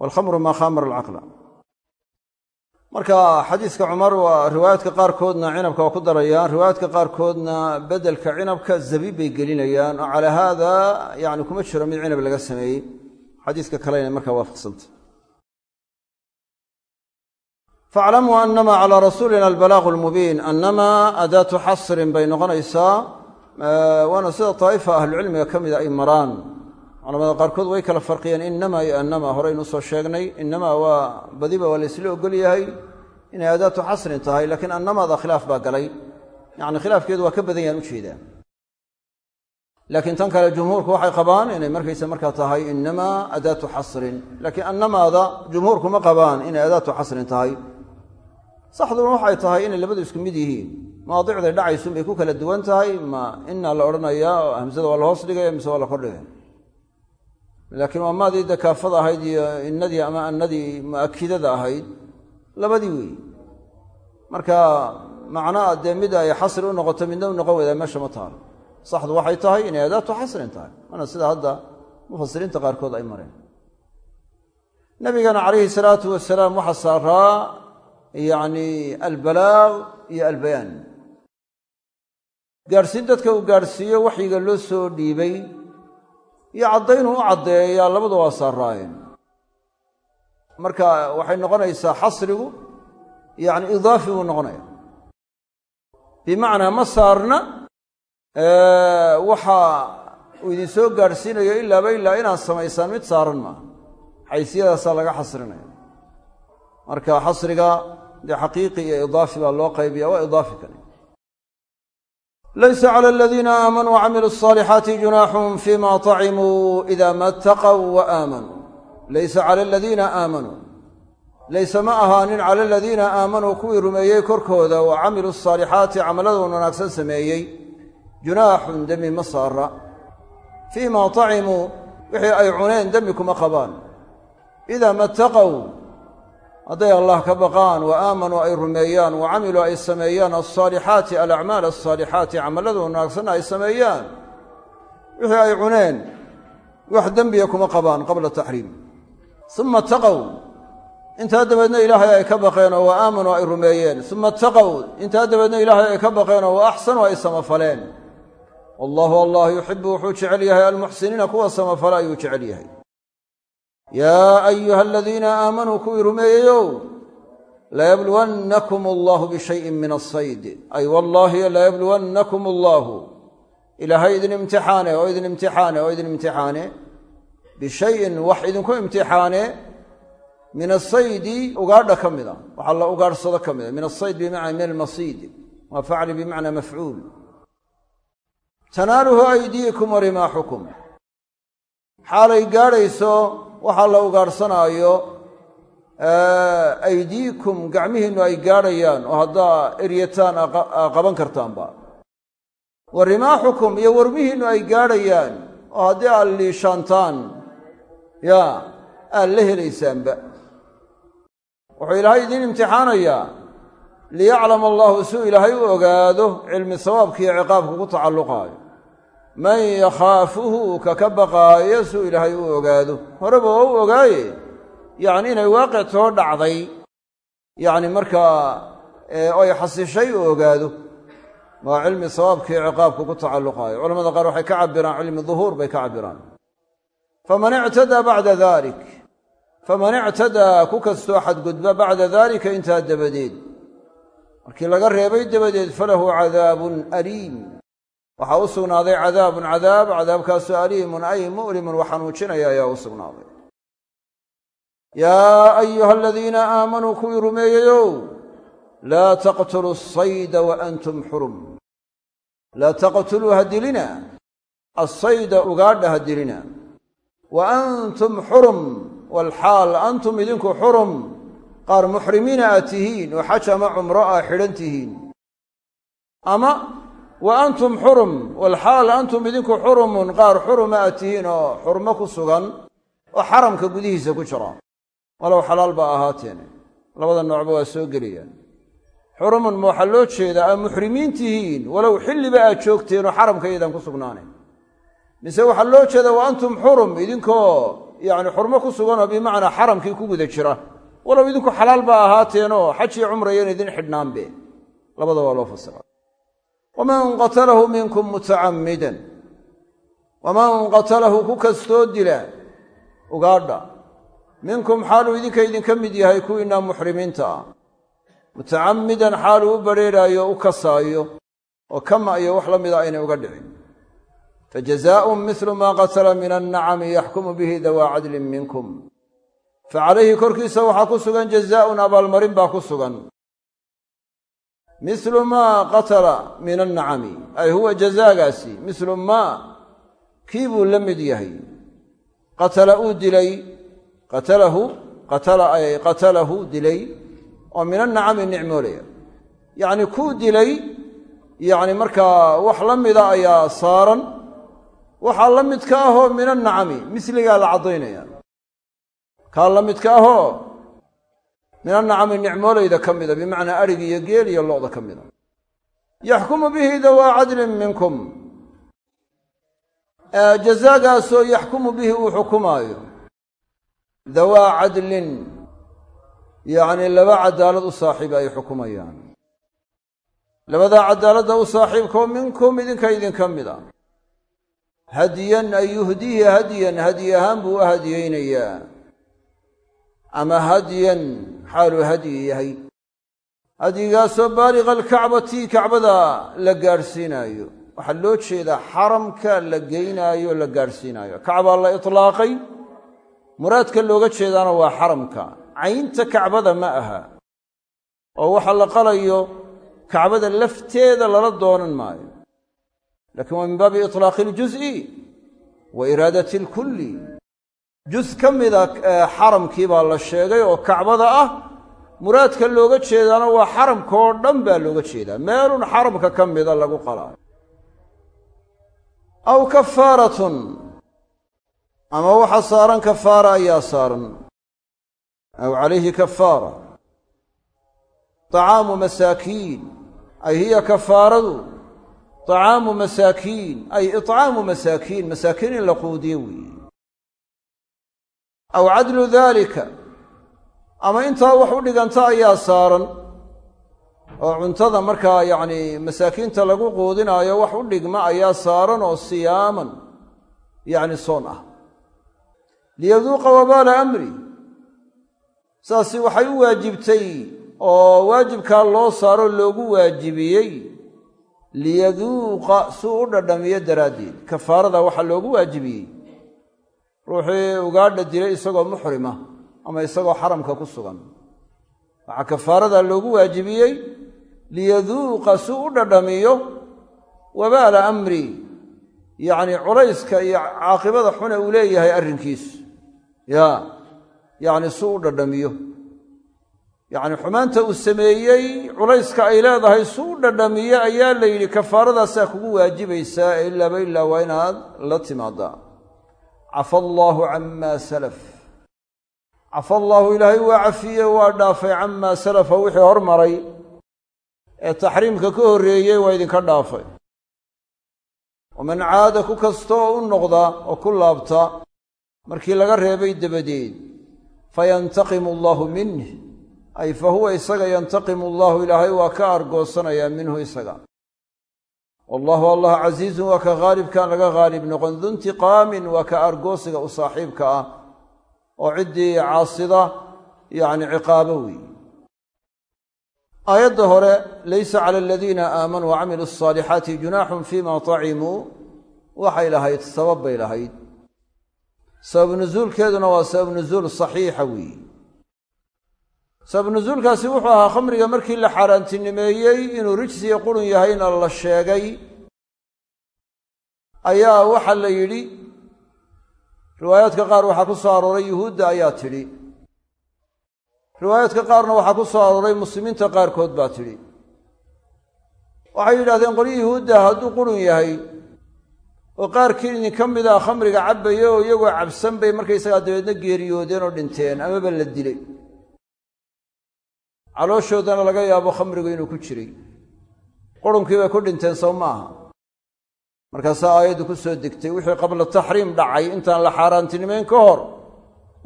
Walkhamru maa khamara alcaqla marka xadiiska cumar waa riwaayaadka qaarkoodna cinabka waa ku darayaan. Riwaayaadka qaarkoodna bedelka cinabka zabiib bay gelinayaan. Oo calaa haada yani kuma jiro mid cinab laga sameeyey. Xadiiska kalena markaa waafaqsanta. Faaclamuu anama calaa rasuulina albalaaqu lmubiin annama adaatu xasrin bay noqonaysaa. Waana sida daa'ifa ahlucilmiga ka mida ay maraan culamada qaarkood way kala farqiyeen innama iyo annama. Horeynu u soo sheegnay innama waa badiba waa la ysla ogol yahay inay adaatu xasrin tahay laakiin annamada khilaaf baa galay. Yacni khilaafkeedu waa ka badan yahan u jeedaa laakiin tan kale jumhuurku waxay qabaan inay markaysa markaa tahay innama adaatu xasrin. Laakiin annamaada jumhuurku ma qabaan inay adaatu xasrin tahay. Saxduna waxay tahay inay labadu isku mid yihiin. Mawaadicday dhacaysun bay ku kala duwan tahay ma inaa la odhanayaa hamsada waa la hoos dhigaya mise waa la kordhigaya laakiin waa dakaafada ahayd iyo innadii ama annadii mu'akidada ahayd labadii weeye marka macnaa dee mid ay xasri u noqoto midna u noqon weydaa meesha ma taalo saxdu waxay tahay inay adaatu xasrin tahay. Waana sida hadda mufasiriinta qaarkood ay mareen. Nabigana calayhi salaatu wasalaam waxaa saaraa yacni albalaaq iyo albayaan. Gaadhsiin dadka uu gaadhsiiyo waxyiga loo soo dhiibay iyo caddaynuu u caddeeyaa labadu waa saaraayeen marka waxay noqonaysaa xasrigu yacni idaafi buu noqonaya bimacnaa ma saarna waxa uu idin soo gaadhsiinayo ilaaba ilaa inaad samaysaan mid saaran maaha xaysiyadaasaa laga xasrinaya. Marka xasriga dee xaqiiqi iyo idaafi baa loo qaybiya waa idaafi kale laysa cala aladiina aamanuu wacamiluu asaalixaati junaaxun fima tacimuu ida ma ataqow wa aamanuu laysa cala aladiina aamanuu layse ma ahaanin cala aladiina aamanuu kuwii rumeeyey korkooda wa camiluu asaalixaati camalladoon wanaagsan sameeyey junaaxun dembi ma saara fii ma tacimuu wixii ay cuneen dembi kuma qabaan hadday allah ka baqaan wa aamanuu ay rumeeyaan wa camiluu ay sameeyaan alsaalixaati alacmaal alsaalixaati camallada wanaagsanna ay sameeyaan wixii ay cuneen wax dembiya kuma qabaan qabla taxriim. Uma taqow intaa dabeedna ilaahay ay ka baqeen oo wa aamanuu ay rumeeyeen. Uma taqow intaa dabeedna ilaahay ay ka baqeen oo wa axsanuu ay samafaleen. Wallahu allah yuxibu wuxuu jecel yahay almuxsiniina kuwa samafala ayuu jecel yahay yaa ayuha aladiina aamanuu kuwii rumeeyeyow layabluwannakum allahu bishayin min asayd ay wallaahi layabluwannakum allaahu ilaahay idin imtixaane oo idin imtixaane oo idin imtixaane bishayin wax idinku imtixaane min asaydi ugaadha ka mida waxaa la ugaadhsado ka mida min asayd bimacna min almasiid waa facli bimacnaa mafcuul tanaaluhu aydiikum wa rimaaxukum xaalay gaadhayso waxaa la ugaadhsanaayo aydiikum gacmihiinnu ay gaadhayaan oo haddaa eryataan aa qaban kartaanba. Wa rimaaxukum iyo warmihiinnu ay gaadhayaan oo haddii aad liishaantaan yaa aad la helaysaanba. Wuxuu ilaahay idiin imtixaanayaa liyaclama allahu suu ilaahay u ogaado cilmi sawaabkiiyo ciqaabka ku tacalluqaayo man yakhaafuhu ka ka baqaayo suu ilaahay u ogaado. Horeba oo u ogaaye? Yacni inay waaqic too dhacday. Yacni markaa oy xasishay u ogaado. Waa cilmi sawaabkii ciqaabku ku tacalluqaayo. Culamada qaar waxay ka cabiraan cilmi duhuur bay ka cabiraan faman ictadaa bacda dalik faman ictadaa ku kastoo xadgudba bacda daalika intaa dabadeed. Markii laga reebay dabadeed falahu cadaabun aliim waxaa u sugnaaday cadaabun cadaab cadaabkaasoo aliimun ay mu'limun wa xanuujinaya ayaa u sugnaaday. Yaa ayuha aladiina aamanuu kuwii rumeeyeyow laa taqtuluu asayda wa antum xurum laa taqtuluu ha dilina. Assayda ugaadha ha dilina. Wa antum xurum walxaal antum idinku xurum qaar muxrimiina aad tihiin oo xaj ama cumro aa xidhan tihiin. Ama wa antum xurum walxaal antum idinku xurumun qaar xuruma aad tihiin oo xurmo ku sugan oo xaramka gudihiisa ku jira walow xalaal baa ahaateene labada noocba waa soo gelayaan xurumun ma waxaa loo jeedaa? Aa muxrimiin tihiin. Walow xilliba aad joogteen oo xaramka iyadan ku sugnaanayn mise waxaa loo jeedaa wa antum xurum idinkoo yacni xurmo ku suganoo bimacnaa xaramkii ku jira. Walow idinku xalaal baa ahaateenoo xaj iyo idin xidhnaanbe labada waa loo fasira waman qatalahu minkum mutacammidan waman qatalahu ku kastoo dila ugaadha minkum xaaluu idinka idinka mid yahay kuwiinaa muxrimiinta ah mutacammidan xaaluu u badrheeraayo u kasaayo oo kama iyo wax la mida aynay uga dhicin fajazaa'un mithlu maa qatala min annacami yaxkumu bihi dawaa cadlin minkum fa calayhi korkiisa waxaa ku sugan jazaa'un abaalmarin baa ku sugan mithlu maa qatala min annacami ay huwa jazaagaasi mithlu maa kii buu la mid yahay. Qatala uu dilay qatalahu qatala qatalahu dilay oo min annacami nicmoolaya yacni kuu dilay yacni markaa wax la mida ayaa saaran waxaa la midka ahoo min annacami misligaa la caddaynaya. Kaa la midka ahoo min annacami nicmoolayda ka mida bimacnaa adhig iyo geel iyo lo'da ka mida. Yaxkumu bihi dawaa cadlin minkum. Jazaagaasoo yaxkumu bihi uu xukumaayo. Dawaa cadlin yacni laba cadaalad u saaxiiba ay xukumayaan. Labadaa cadaaladda u saaxiibkoo minkum idinka idinka mid a hadiyan ay yuhdihi hadyan hadyi ahaan buu u hadiyeynayaa ama hadyan xaaluu hadyi yahay. Hadyigaasoo baaliqa alkacbati kacbada la gaadhsiinaayo waxaa loo jeedaa xaramka la geynaayo la gaadhsiinaayo kacbaa la itlaaqay. Muraadka looga jeedaana waa xaramka. Caynta kacbada ma aha. Oo waxa la qalayo kacbada lafteeda lala doonan maayo. Lakiin waa min baabi itlaaqi iljuz'i wa iraadati alkulli juz ka mida xaramkii baa la sheegay oo kacbada ah muraadka looga jeedaana waa xaramka oo dhan baa looga jeedaa meelun xaramka ka mida lagu qalaayo aw kafaaratun ama waxa saaran kafaara ayaa saaran aw calayhi kafaara طacaamu masaakiin ay hiya kafaaradu طacaamu masaakiin ay iطcaamu masaakiin masaakiin in la quudiyo weeye aw cadlu daalika ama intaa wax u dhiganta ayaa saaran. Oo cuntada markaa yacni masaakiinta lagu quudinaayo wax u dhigma ayaa saaran oo siyaaman yacni soon ah. Liyaduuqa wabaala amri. Saasi waxay u waajibtay oo waajibkaa loo saaro loogu waajibiyey. Liyaduuqa suu u dhadhamiyo daraaddeed. Kafaarada waxaa loogu waajibiyey ruuxii ugaadha dilay isagoo muxrima ama isagoo xaramka ku sugan. Waxaa kafaarada loogu waajibiyey liyaduuqa suu u dhadhamiyo wabaala amri yacni culayska iyo caaqibada xune uu leeyahay arrinkiisu ya yacni suu u dhadhamiyo. Yacni xumaanta uu sameeyey culayska ay leedahay suu u dhadhamiyo ayaa la yidhi kafaaradaasaa kugu waajibaysaa ilaaba ilaa waa inaad la timaadaa cafa allaahu camaa salaf. Cafa allaahu ilaahay waa cafiye waa dhaafay. Camaa salafa wixii hormaray ee taxriimka ka horreeyey waa idinka dhaafay. Waman caada ku kasta oo u noqda oo ku laabta markii laga reebay dabadeed fayantaqimu allaahu minh ay fa huwa isaga yantaqimu allaahu ilaahay waa ka argoosanayaa minhu isaga wallahu allah casiizun waa ka haalibkaan laga haalib noqon. Duntiqaamin waa ka argoosiga u saaxiibka ah oo ciddii caasida yacni ciqaabo weeye aayadda hore laysa cala aladiina aamanuu wacamiluu asaalixaati junaaxun fima tacimuu waxay lahayd sabab bay lahayd. Sabab nusuulkeeduna waa sabab nusuul saxiixa weeye sabab nusuulkaasi wuxuu ahaa khamriga markii la xaaraantinimeeyey inuu rijsiga qurun yahayna la sheegay. Ayaa waxa la yidhi riwaayaadka qaar waxaa ku soo arooray yuhuudda ayaa tidhi. Riwaayaadka qaarna waxaa ku soo arooray muslimiinta qaarkood baa tidhi. Waxay yidhahdeen qolyo yuhuudda hadduu qurun yahay oo qaarkii idinka mid ah khamriga cabbaya oo iyagoo cabsan bay markaysagaa dabeedna geeriyoodeen oo dhinteen amaba la dilay calooshoodana laga yaabo khamrigu inuu ku jiray. Qurunkii bay ku dhinteen sow maaha. Markaasaa aayaddu ku soo degtay wixii qabla taxriim dhacay intaan la xaaraantinimeyn ka hor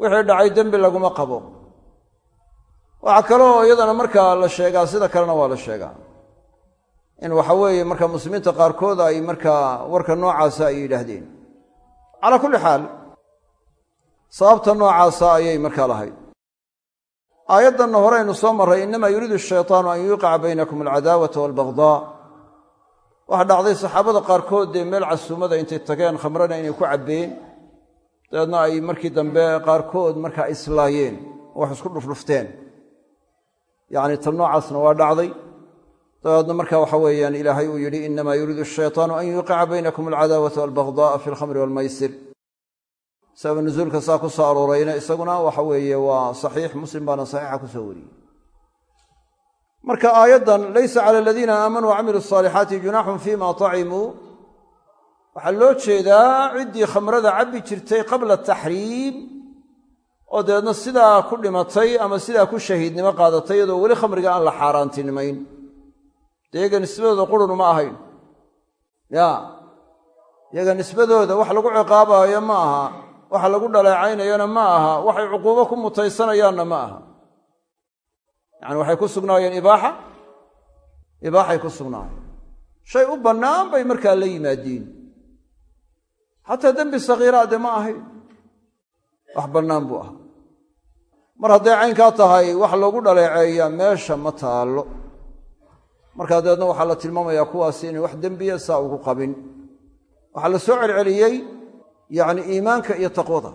wixii dhacay dembi laguma qabo. Waxaa kale oo iyadana markaa la sheegaa sida kalena waa la sheegaa. In waxa weeye marka muslimiinta qaarkood ay markaa warka noocaasa ay yidhaahdeen. Calaa kulli xaal sababta noocaasa ayay markaa lahayd aayaddanna horeynu soo marray innamaa yuriidu shaytaanu an yuuqica baynakum alcadaawata waalbagdaa waxaa dhacday saxaabada qaarkood dee meel casuumada intay tageen khamrana inay ku cabbeen. Dabeedna ay markii dambe qaarkood markaa islaayeen wax isku dhufdhufteen. Yacni tan noocaasna waa dhacday. Dabeedna marka waxa weeyaan ilaahay uu yidhi innamaa yuriidu shaytaanu an yuuqica baynakum alcadaawata waalbagda'a fi alkhamri waalmaysir sabab nusuulka saa ku soo aroorayna isaguna waxa weeye waa saxiix muslim baana saxiixa ku soo wariyey. Marka aayaddan laysa cala aladiina aamanuu wacamiluu asaalixaati junaaxun fima tacimuu. Waxaa loo jeedaa ciddii khamrada cabbi jirtay qabla taxriim oo dabeedna sidaa ku dhimatay ama sidaa ku shahiidnimo qaadatay iyadoo weli khamriga aan la xaaraantinimayn dee nisbadooda qurun ma ahayn. Ya iyaga nisbadooda wax lagu ciqaabaayo ma aha waxa lagu dhaleecaynayana ma aha. Waxay cuquubo ku mutaysanayaanna ma aha. Yacani waxay ku sugnaayeen ibaaxa. Ibaaxay ku sugnaayeen. Shay u bannaan bay markaa la yimaadeen. Xataa dembi sakiiraa dee ma ahayn. Wax bannaan buu ahaa. Mar hadday caynkaa tahay wax loogu dhaleeceeyaa meesha ma taallo. Markaa dabeedna waxaa la tilmaamayaa kuwaasi inay wax dembiya saa ugu qabin. Waxaa la soo celceliyey yacni iimaanka iyo taqwada.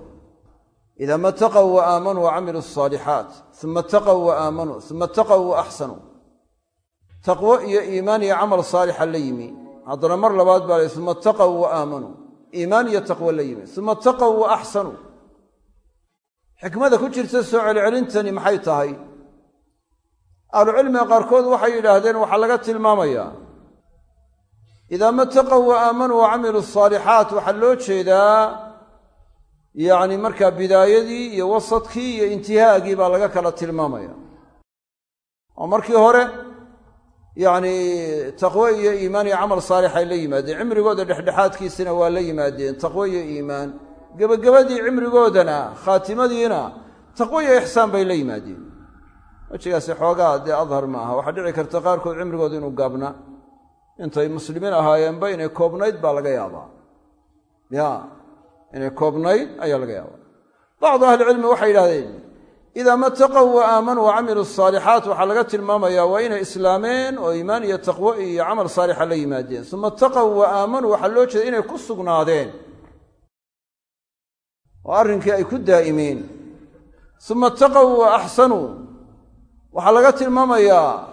Ida ma taqow wa aamanuu wacamiluu asaalixaat uma taqow wa aamanuu uma taqow wa axsanuu taqwo iyo iimaan iyo camal saalixa la yimi. Haddana mar labaad baa la uma taqow wa aamanuu iimaan iyo taqwo la yimi. Uma taqow wa axsanuu xikmada ku jirta soo celcelintani maxay tahay? Ahlucilmiga qaarkood waxay yidhaahdeen waxaa laga tilmaamayaa idaa ma taqow wa aamanuu wacamiluu asaalixaat waxaa loo jeedaa yacni markaa bidaayadii iyo wasadkii iyo intihaagii baa laga kala tilmaamaya oo markii hore yacni taqwo iyo iimaan iyo camal saalixay la yimaadeen cimrigooda dhexdhexaadkiisina waa la yimaadeen taqwo iyo iimaan gebagabadii cimrigoodana khaatimadiina taqwo iyo ixsaan bay la yimaadeen wejigaasi xoogaa dee adhar ma aha waxaa dhici karta qaarkood cimrigooda inuu gaabna intay muslimiin ahaayeenba inay koobnayd baa laga yaabaa. Ya inay koobnayd ayaa laga yaabaa. Bacdu ahlicilmi waxay yidhahdeen idaa ma taqow wa aamanuu wacamiluu asaalixaat waxaa laga tilmaamayaa waa inay islaameen oo iimaan iyo taqwo iyo camal saalixa la yimaadeen. Uma taqow wa aamanuu waxaa loo jeeda inay ku sugnaadeen. Oo arrinkii ay ku daa'imeen. Uma taqow wa axsanuu waxaa laga tilmaamayaa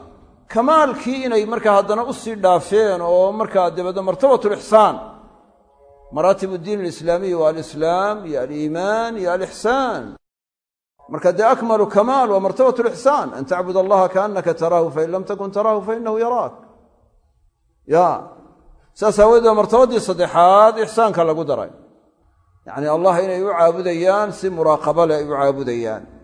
kamaalkii inay markaa haddana u sii dhaafeen oo markaa dabeedna martabatulixsaan maraatib uddiin alislaamiyi waa alislaam iyo aliimaan iyo alixsaan. Marka dee akmalu kamaal waa martabat lixsaan an tacbud allaha kaannaka taraahu fain lam takun taraahu fainahu yaraak. Ya. Saas waa martabadii saddexaad ixsaanka lagu daray. Yacni allah inay u caabudayaan si muraaqaba leh ay u caabudayaan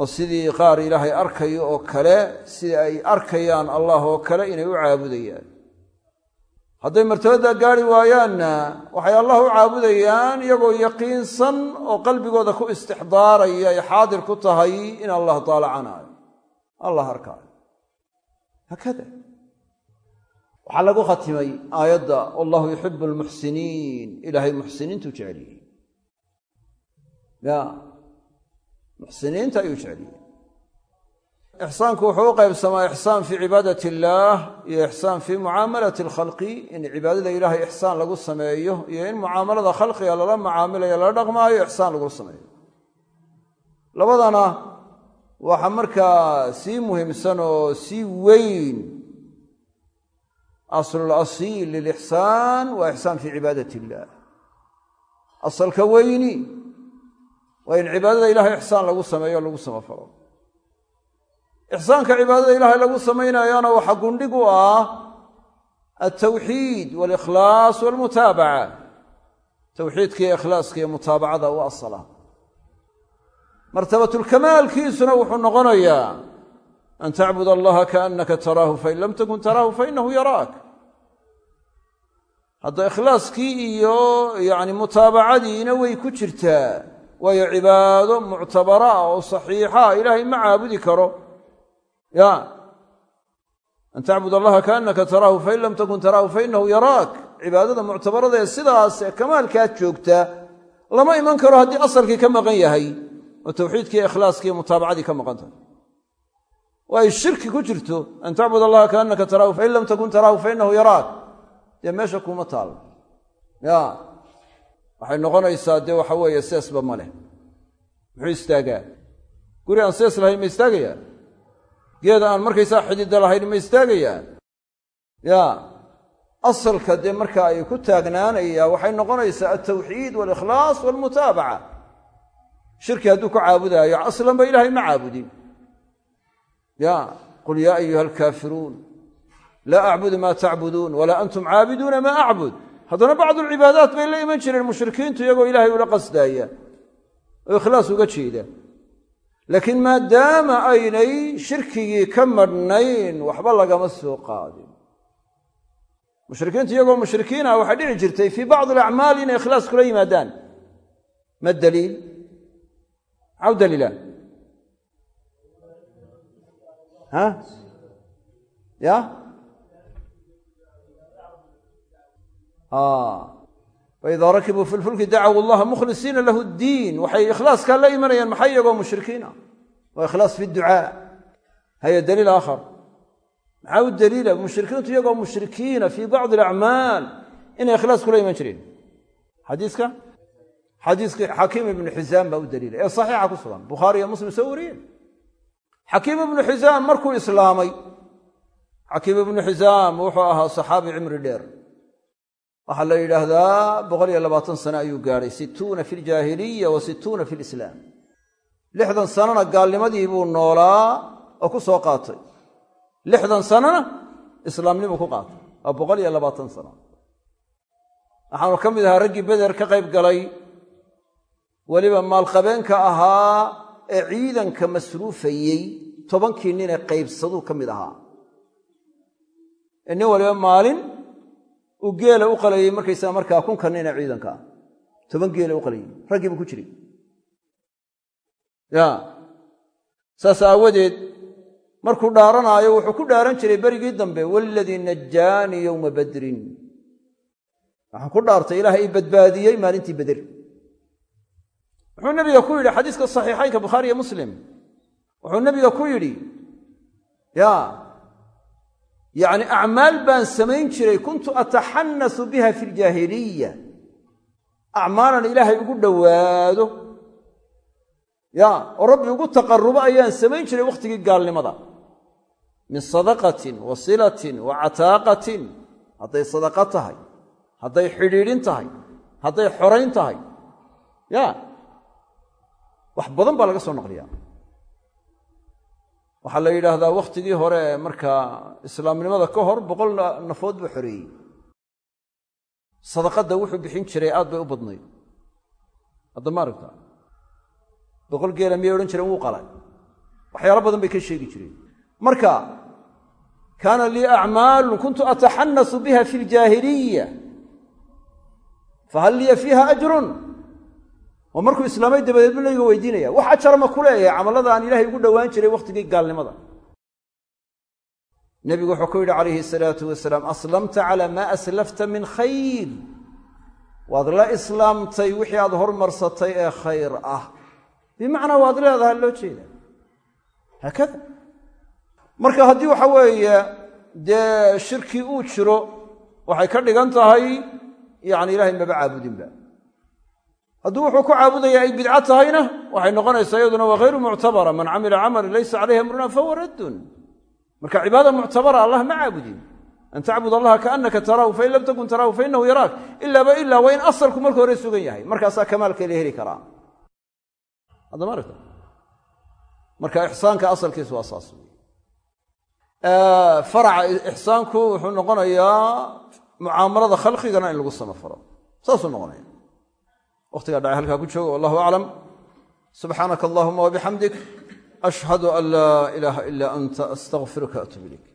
oo sidii qaar ilaahay arkayo oo kale sida ay arkayaan allah oo kale inay u caabudayaan. Hadday martabadaa gaari waayaanna waxay allah u caabudayaan iyagoo yaqiinsan oo qalbigooda ku istixdaaraya ay xaadir ku tahay in allah daalacanaayo allah arkaayo haakada waxaa lagu khatimay aayadda wallahu yuxibu almuxsiniin ilaahay muxsiniintuu jeceliyey ya muxsiniinta ayuu jeceliyey ixsaanku wuxuu u qaybsamaa ixsaan fii cibaadat illaah iyo ixsaan fii mucaamalati alkhalqi in cibaadada ilaahay ixsaan lagu sameeyo iyo in mucaamalada khalqiga lala macaamilayo lala dhaqmaayo ixsaan lagu sameeyo labadana waxa markaa sii muhiimsan oo sii weyn aslul asiil lilixsaan waa ixsaan fii cibaadat illaah asalka weyni waa in cibaadada ilahay ixsaan lagu sameeyo lagu samafalo. Ixsaanka cibaadada ilaahay lagu samaynayana waxaa gundhig u ah altawxiid walikhlaas walmutaabaca. Tawxiidkiiyo ikhlaaska iyo mutaabacada u asala. Martabatulkamaalkiisuna wuxuu noqonayaa an tacbud allaha kaannaka taraahu fain lam takun taraahu fainahu yaraak. Hadda ikhlaaskii iyo yani mutaabacadiina way ku jirtaa waayo cibaado muctabara ah oo saxiixa ilaahay ma caabudi karo. Ya an tacbud allaha kaannaka taraahu fain lam takun taraahu fainahu yaraak. Cibaadada muctabarada ee sidaas ee kamaalkaa joogta lama iman karo haddii asalkii ka maqan yahay oo tawxiidkiiyo ikhlaaskiiyo mutaabacadii ka maqan tahay. Ay shirki ku jirto an tacbud allaha kaannaka taraahu fain lam takun taraahu fainahu yaraak. Dee meesha kuma taalo ya waxay noqonaysaa dee waxa weeye seesba ma leh. Muxuu istaagaa? Guri aan sees lahayn ma istaagayaa geeda aan markaysaa xidida lahayn ma istaagayaa ya asalka dee marka ay ku taagnaanaya waxay noqonaysaa altawxiid walikhlaas walmutaabaca. Shirki hadduu ku caabudaayo aslanba ilaahay ma caabudin. Ya qul yaa ayuha alkaafiruun laa acbudu maa tacbuduun walaa antum caabiduuna maa acbud haddana bacdu alcibaadaat bay la iman jireen mushrikiintu iyagoo ilaahay ula qasdaaya oo ikhlaas uga jeeda laakiin maadaama aynay shirkigii ka madhnayn waxba lagama soo qaadin. Mushrikiintu iyagoo mushrikiin ah waxaa dhici jirtay fii bacdi alacmaal inay ikhlaas kula yimaadaan. Ma daliil? Maxau daliila? Ya faidaa rakibuu fi lfulki dacaw allaha mukhlisiina lahu ddiin waxay ikhlaaskaa la imanayaan maxay iyagoo mushrikiin ah waa ikhlaas fi ducaa haya daliil aakhar. Maxaa u daliila? Mushrikiintu iyagoo mushrikiina fii bacdi alacmaal inay ikhlaas kula iman jireen. Xadiiska? Xadiiskii xakiim ibnu xisaam baa u daliila. Ee saxiixa ku sugan. Bukhaari iyo muslim soo wariyeen. Xakiim ibnu xisaam markuu islaamay xakiim waxaa la yidhaahdaa boqol iyo labaatan sano ayuu gaadhay situuna fi ljaahiliya wa situuna fi lislaam lixdan sanona gaalnimadii buu noolaa oo ku soo qaatay. Lixdan sanona islaamnimuu ku qaatay waa boqol iyo labaatan sano. Waxaanu ka mid ahaa raggii beder ka qayb galay weliba maalqabeenka ahaa ee ciidanka masruufayey tobankii ninee qaybsaduu ka mid ahaa. Ee nin waliba maalin geela u qalayey markaysaga markaa kunka ciidanka toban geela u qalayey raggiibu ku jiray. Ya saas aawadeed markuu dhaaranaayo wuxuu ku dhaaran jiray berigii dambe waladii najaanii yowma badrin. Waxaan ku dhaartay ilaah ii badbaadiyey maalintii beder wuxuu nabiga ku yidhi xadiiska saxiixaynka bukhaari iyo muslim. Wuxuu nabiga ku yidhi ya yacni acmaal baan samayn jiray kuntu ataxanasu biha fi ljaahiliya. Acmaalan ilaahay ugu dhowaado. Ya oo rabbi ugu taqarubo ayaan samayn jiray wakhtigii gaalnimada. Min sadaqatin wa silatin wa cataaqatin. Hadday sadaqa tahay hadday xidhiidhin tahay hadday xorayn tahay. Ya wax badan baa laga soo naqliyaa waxaa la yidhaahdaa wakhtigii hore ee markaa islaamnimada ka hor boqol nafood buu xoreeyey sadaqadda wuxuu bixin jiray aad bay u badnayd. Hadda ma aragta? Boqol geela miyay odhan jireen? Wuu qalay. Waxyaalo badan bay ka sheegi jireen. Marka kaana lii acmaalun kuntu ataxanasu biha fi ljaahiliya fahal liya fiiha ajrun oo markuu islaamay dabadeed buu nabiga weydiinaya. Wax ajara ma ku leeyahay camallada aan ilaahay ugu dhowaan jiray wakhtigii gaalnimada. Nebigu wuxuu ku yidhi calayhi salaatu wasalaam aslamta cala maa aslafta min khayr. Waad la islaamtay wixii aad hormarsatay ee khayr ah. Bimacnaa waad leedaha loo jeeda haakada. Marka haddii waxa weeye dee shirki uu jiro waxay ka dhigan tahay yacni ilahay maba caabudinba hadduu wuxuu ku caabudaya ay bidco tahayna waxay noqonaysaa iyaduna waa hayru muctabara. Man camila camalan laysa caleyhi amruna fahuwa raddun. Marka cibaada muctabara allah ma caabudin. An tacbud allaha kaanaka taraahu fain lam takun taraahu fainahu yaraak. Ilaaba ilaa waa asalku marka hore sugan yahay. Markaasaa kamaalka la heli karaa. Marka ixsaanka asalkiisu waa saas. Faraca ixsaanku wuxuu noqonayaa mucaamalada khalqigana in lagu samafaro saasuu noqonaya waqtigaa dhacay halkaa ku jooga wallahu aclam. Subxaanaka allahuma wabixamdik ashhadu an laa ilaaha ila anta astaqfiruka atub ilayk